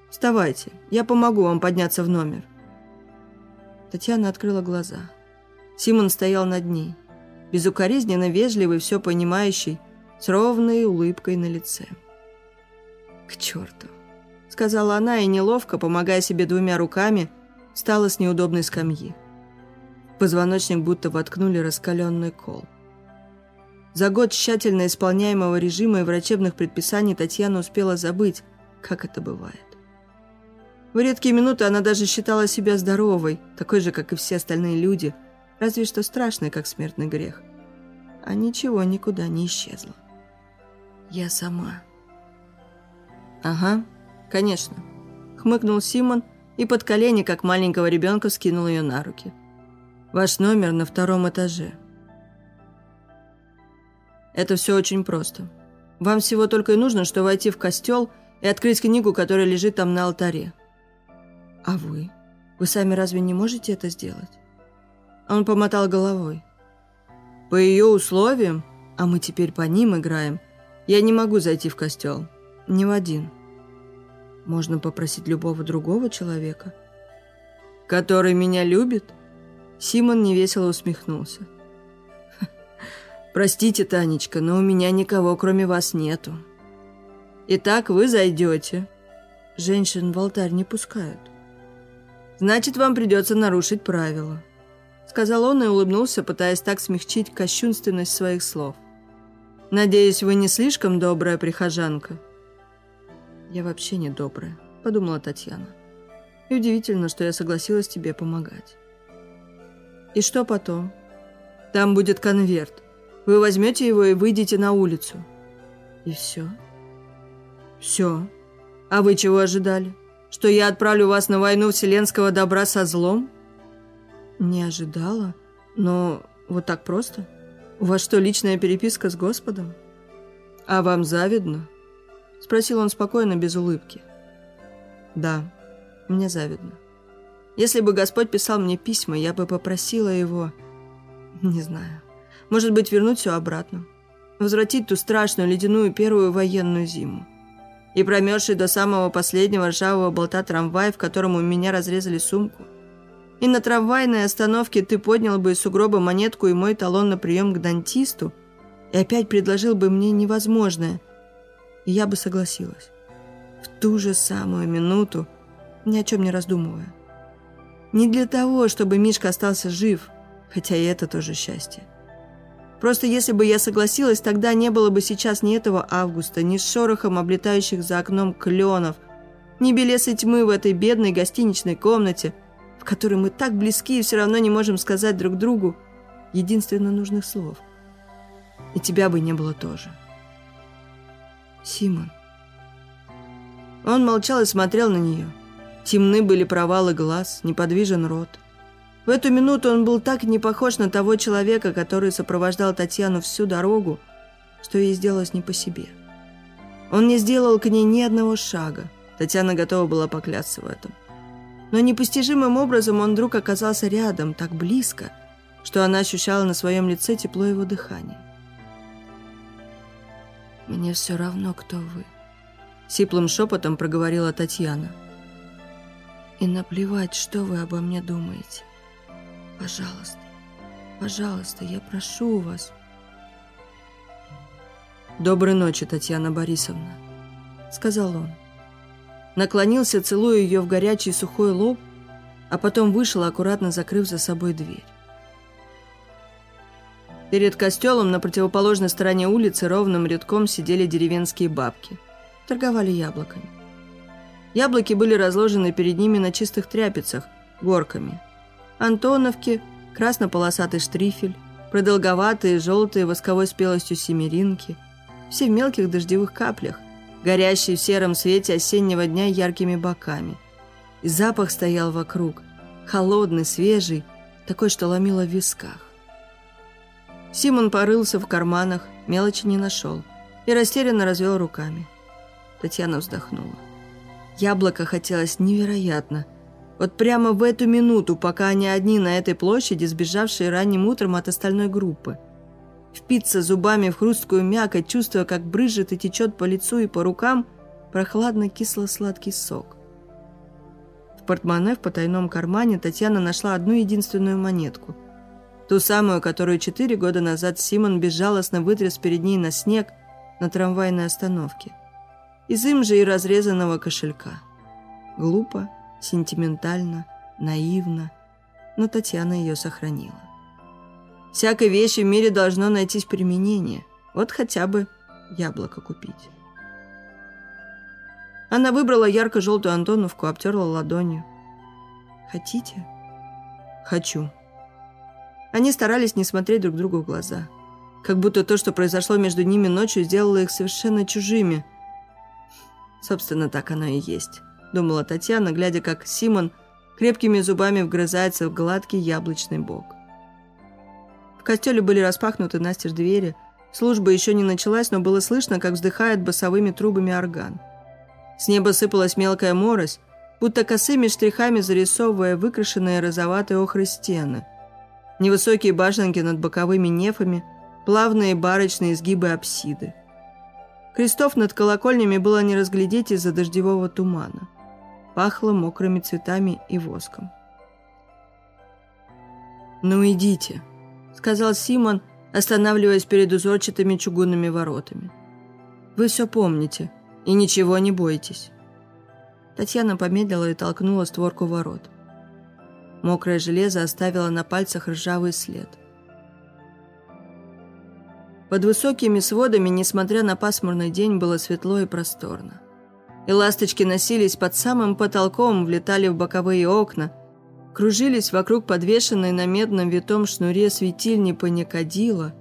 Вставайте, я помогу вам подняться в номер». Татьяна открыла глаза. Симон стоял над ней, безукоризненно вежливый, все понимающий, с ровной улыбкой на лице. «К черту!» — сказала она и, неловко, помогая себе двумя руками, встала с неудобной скамьи. Позвоночник будто воткнули раскаленный кол. За год тщательно исполняемого режима и врачебных предписаний Татьяна успела забыть, как это бывает. В редкие минуты она даже считала себя здоровой, такой же, как и все остальные люди — разве что страшный, как смертный грех. А ничего никуда не исчезло. Я сама. Ага, конечно. Хмыкнул Симон и под колени, как маленького ребенка, скинул ее на руки. Ваш номер на втором этаже. Это все очень просто. Вам всего только и нужно, что войти в костел и открыть книгу, которая лежит там на алтаре. А вы? Вы сами разве не можете это сделать? Он помотал головой. По ее условиям, а мы теперь по ним играем, я не могу зайти в костел. Ни в один. Можно попросить любого другого человека. Который меня любит? Симон невесело усмехнулся. <laughs> Простите, Танечка, но у меня никого, кроме вас, нету. Итак, вы зайдете. Женщин в алтарь не пускают. Значит, вам придется нарушить правила сказал он и улыбнулся, пытаясь так смягчить кощунственность своих слов. «Надеюсь, вы не слишком добрая прихожанка?» «Я вообще не добрая», — подумала Татьяна. «И удивительно, что я согласилась тебе помогать». «И что потом?» «Там будет конверт. Вы возьмете его и выйдете на улицу». «И все?» «Все. А вы чего ожидали? Что я отправлю вас на войну вселенского добра со злом?» Не ожидала. Но вот так просто? У вас что, личная переписка с Господом? А вам завидно? Спросил он спокойно, без улыбки. Да, мне завидно. Если бы Господь писал мне письма, я бы попросила его... Не знаю. Может быть, вернуть все обратно. Возвратить ту страшную ледяную первую военную зиму. И промерзший до самого последнего ржавого болта трамвай, в котором у меня разрезали сумку – и на трамвайной остановке ты поднял бы из сугроба монетку и мой талон на прием к дантисту, и опять предложил бы мне невозможное, и я бы согласилась. В ту же самую минуту, ни о чем не раздумывая. Не для того, чтобы Мишка остался жив, хотя и это тоже счастье. Просто если бы я согласилась, тогда не было бы сейчас ни этого августа, ни с шорохом облетающих за окном кленов, ни белесой тьмы в этой бедной гостиничной комнате – в которой мы так близки и все равно не можем сказать друг другу единственно нужных слов. И тебя бы не было тоже. Симон. Он молчал и смотрел на нее. Темны были провалы глаз, неподвижен рот. В эту минуту он был так не похож на того человека, который сопровождал Татьяну всю дорогу, что ей сделалось не по себе. Он не сделал к ней ни одного шага. Татьяна готова была поклясться в этом но непостижимым образом он вдруг оказался рядом, так близко, что она ощущала на своем лице тепло его дыхания. «Мне все равно, кто вы», — сиплым шепотом проговорила Татьяна. «И наплевать, что вы обо мне думаете. Пожалуйста, пожалуйста, я прошу вас». «Доброй ночи, Татьяна Борисовна», — сказал он наклонился, целуя ее в горячий сухой лоб, а потом вышел, аккуратно закрыв за собой дверь. Перед костелом на противоположной стороне улицы ровным рядком сидели деревенские бабки. Торговали яблоками. Яблоки были разложены перед ними на чистых тряпицах, горками. Антоновки, красно-полосатый штрифель, продолговатые желтые восковой спелостью семеринки, все в мелких дождевых каплях, горящие в сером свете осеннего дня яркими боками. И запах стоял вокруг, холодный, свежий, такой, что ломило в висках. Симон порылся в карманах, мелочи не нашел и растерянно развел руками. Татьяна вздохнула. Яблоко хотелось невероятно. Вот прямо в эту минуту, пока они одни на этой площади, сбежавшие ранним утром от остальной группы. Впиться зубами в хрусткую мякоть, чувствуя, как брызжет и течет по лицу и по рукам прохладно-кисло-сладкий сок. В портмоне в потайном кармане Татьяна нашла одну единственную монетку. Ту самую, которую четыре года назад Симон безжалостно вытряс перед ней на снег на трамвайной остановке из им же и разрезанного кошелька. Глупо, сентиментально, наивно, но Татьяна ее сохранила. Всякой вещи в мире должно найтись применение. Вот хотя бы яблоко купить. Она выбрала ярко-желтую Антоновку, обтерла ладонью. «Хотите?» «Хочу». Они старались не смотреть друг другу в глаза. Как будто то, что произошло между ними ночью, сделало их совершенно чужими – Собственно, так оно и есть, думала Татьяна, глядя, как Симон крепкими зубами вгрызается в гладкий яблочный бок. В костеле были распахнуты настежь двери. Служба еще не началась, но было слышно, как вздыхает басовыми трубами орган. С неба сыпалась мелкая морось, будто косыми штрихами зарисовывая выкрашенные розоватой охрой стены. Невысокие башенки над боковыми нефами, плавные барочные изгибы апсиды. Крестов над колокольнями было не разглядеть из-за дождевого тумана. Пахло мокрыми цветами и воском. «Ну идите», — сказал Симон, останавливаясь перед узорчатыми чугунными воротами. «Вы все помните и ничего не бойтесь». Татьяна помедлила и толкнула створку ворот. Мокрое железо оставило на пальцах ржавый след. Под высокими сводами, несмотря на пасмурный день, было светло и просторно. И ласточки носились под самым потолком, влетали в боковые окна, кружились вокруг подвешенной на медном витом шнуре светильни паникадила,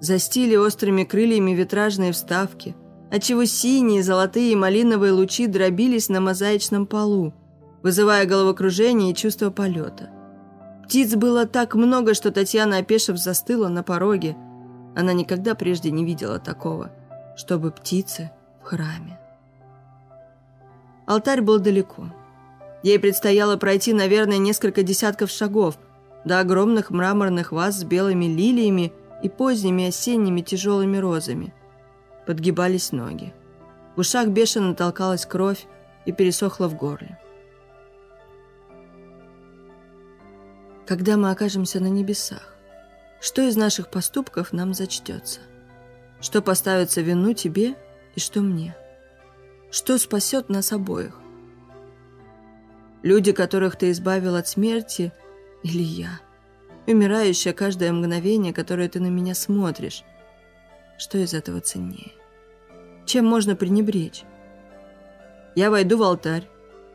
застили острыми крыльями витражные вставки, отчего синие, золотые и малиновые лучи дробились на мозаичном полу, вызывая головокружение и чувство полета. Птиц было так много, что Татьяна, опешив, застыла на пороге – она никогда прежде не видела такого, чтобы птицы в храме. Алтарь был далеко. Ей предстояло пройти, наверное, несколько десятков шагов до огромных мраморных ваз с белыми лилиями и поздними осенними тяжелыми розами. Подгибались ноги. В ушах бешено толкалась кровь и пересохла в горле. Когда мы окажемся на небесах? Что из наших поступков нам зачтется? Что поставится вину тебе и что мне? Что спасет нас обоих? Люди, которых ты избавил от смерти, или я? Умирающая каждое мгновение, которое ты на меня смотришь. Что из этого ценнее? Чем можно пренебречь? Я войду в алтарь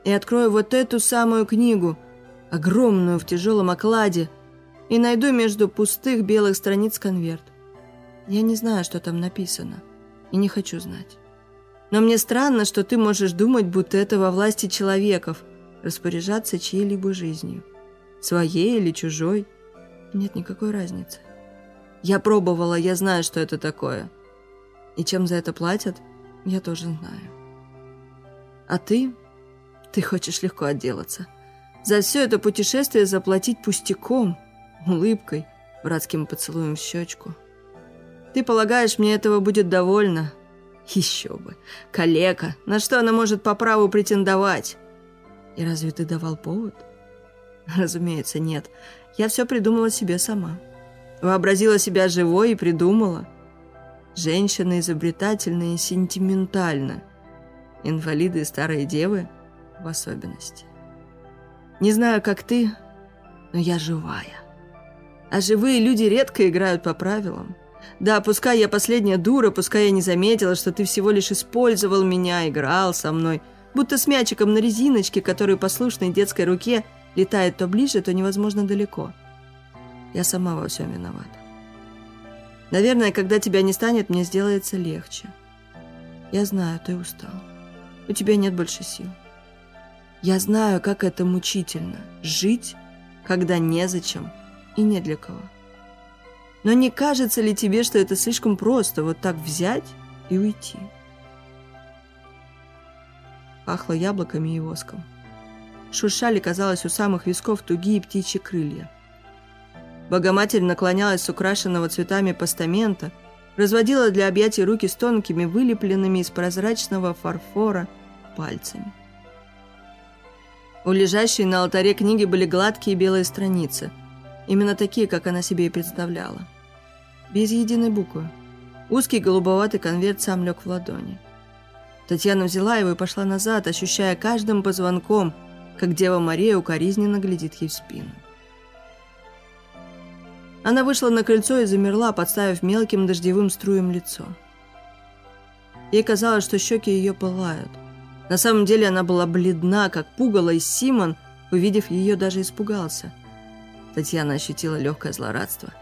и открою вот эту самую книгу, огромную в тяжелом окладе, и найду между пустых белых страниц конверт. Я не знаю, что там написано, и не хочу знать. Но мне странно, что ты можешь думать, будто это во власти человеков, распоряжаться чьей-либо жизнью. Своей или чужой. Нет никакой разницы. Я пробовала, я знаю, что это такое. И чем за это платят, я тоже знаю. А ты? Ты хочешь легко отделаться. За все это путешествие заплатить пустяком – улыбкой, братским поцелуем в щечку. «Ты полагаешь, мне этого будет довольно?» «Еще бы! Калека! На что она может по праву претендовать?» «И разве ты давал повод?» «Разумеется, нет. Я все придумала себе сама. Вообразила себя живой и придумала. Женщина изобретательная и сентиментальна. Инвалиды и старые девы в особенности. Не знаю, как ты, но я живая. А живые люди редко играют по правилам. Да, пускай я последняя дура, пускай я не заметила, что ты всего лишь использовал меня, играл со мной, будто с мячиком на резиночке, который послушной детской руке летает то ближе, то невозможно далеко. Я сама во всем виновата. Наверное, когда тебя не станет, мне сделается легче. Я знаю, ты устал. У тебя нет больше сил. Я знаю, как это мучительно – жить, когда незачем и не для кого. Но не кажется ли тебе, что это слишком просто вот так взять и уйти? Пахло яблоками и воском. Шуршали, казалось, у самых висков тугие птичьи крылья. Богоматерь наклонялась с украшенного цветами постамента, разводила для объятий руки с тонкими, вылепленными из прозрачного фарфора пальцами. У лежащей на алтаре книги были гладкие белые страницы, именно такие, как она себе и представляла. Без единой буквы. Узкий голубоватый конверт сам лег в ладони. Татьяна взяла его и пошла назад, ощущая каждым позвонком, как Дева Мария укоризненно глядит ей в спину. Она вышла на крыльцо и замерла, подставив мелким дождевым струем лицо. Ей казалось, что щеки ее пылают. На самом деле она была бледна, как пугало, и Симон, увидев ее, даже испугался. Татьяна ощутила легкое злорадство.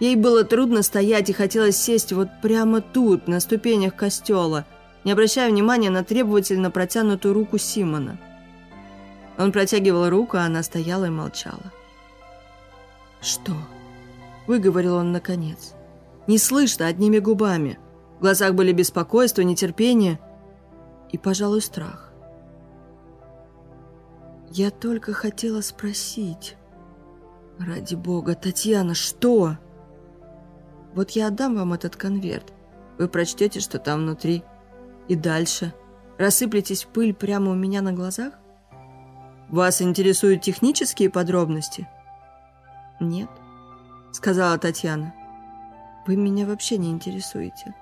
Ей было трудно стоять и хотелось сесть вот прямо тут, на ступенях костела, не обращая внимания на требовательно протянутую руку Симона. Он протягивал руку, а она стояла и молчала. «Что?» – выговорил он наконец. Не слышно, одними губами. В глазах были беспокойство, нетерпение и, пожалуй, страх. «Я только хотела спросить. Ради бога, Татьяна, что?» «Вот я отдам вам этот конверт. Вы прочтете, что там внутри. И дальше. Рассыплетесь в пыль прямо у меня на глазах? Вас интересуют технические подробности?» «Нет», — сказала Татьяна. «Вы меня вообще не интересуете.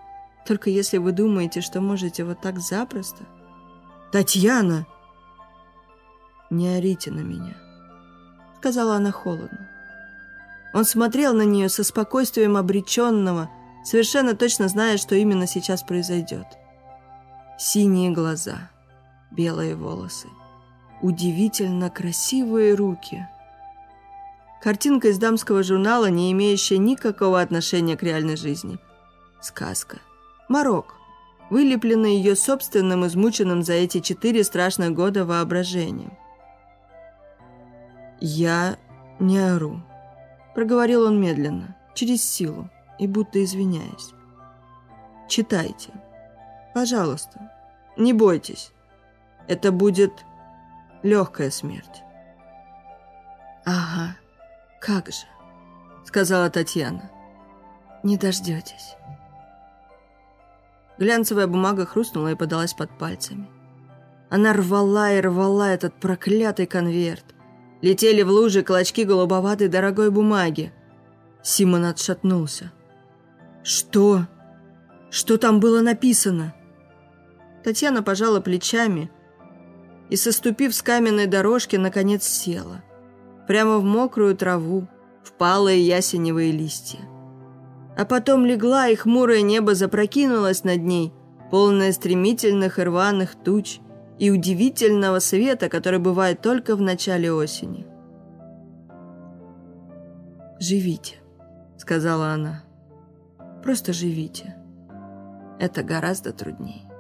Только если вы думаете, что можете вот так запросто...» «Татьяна!» «Не орите на меня», — сказала она холодно. Он смотрел на нее со спокойствием обреченного, совершенно точно зная, что именно сейчас произойдет. Синие глаза, белые волосы — удивительно красивые руки. Картинка из дамского журнала, не имеющая никакого отношения к реальной жизни. Сказка. Марок. Вылепленный ее собственным, измученным за эти четыре страшных года воображением. «Я не ору», — проговорил он медленно, через силу и будто извиняясь. «Читайте. Пожалуйста. Не бойтесь. Это будет легкая смерть. «Ага, как же», — сказала Татьяна. «Не дождетесь». Глянцевая бумага хрустнула и подалась под пальцами. Она рвала и рвала этот проклятый конверт. Летели в лужи клочки голубоватой дорогой бумаги. Симон отшатнулся. «Что? Что там было написано?» Татьяна пожала плечами, — и, соступив с каменной дорожки, наконец села. Прямо в мокрую траву, в палые ясеневые листья. А потом легла, и хмурое небо запрокинулось над ней, полное стремительных и рваных туч и удивительного света, который бывает только в начале осени. «Живите», — сказала она. «Просто живите. Это гораздо труднее».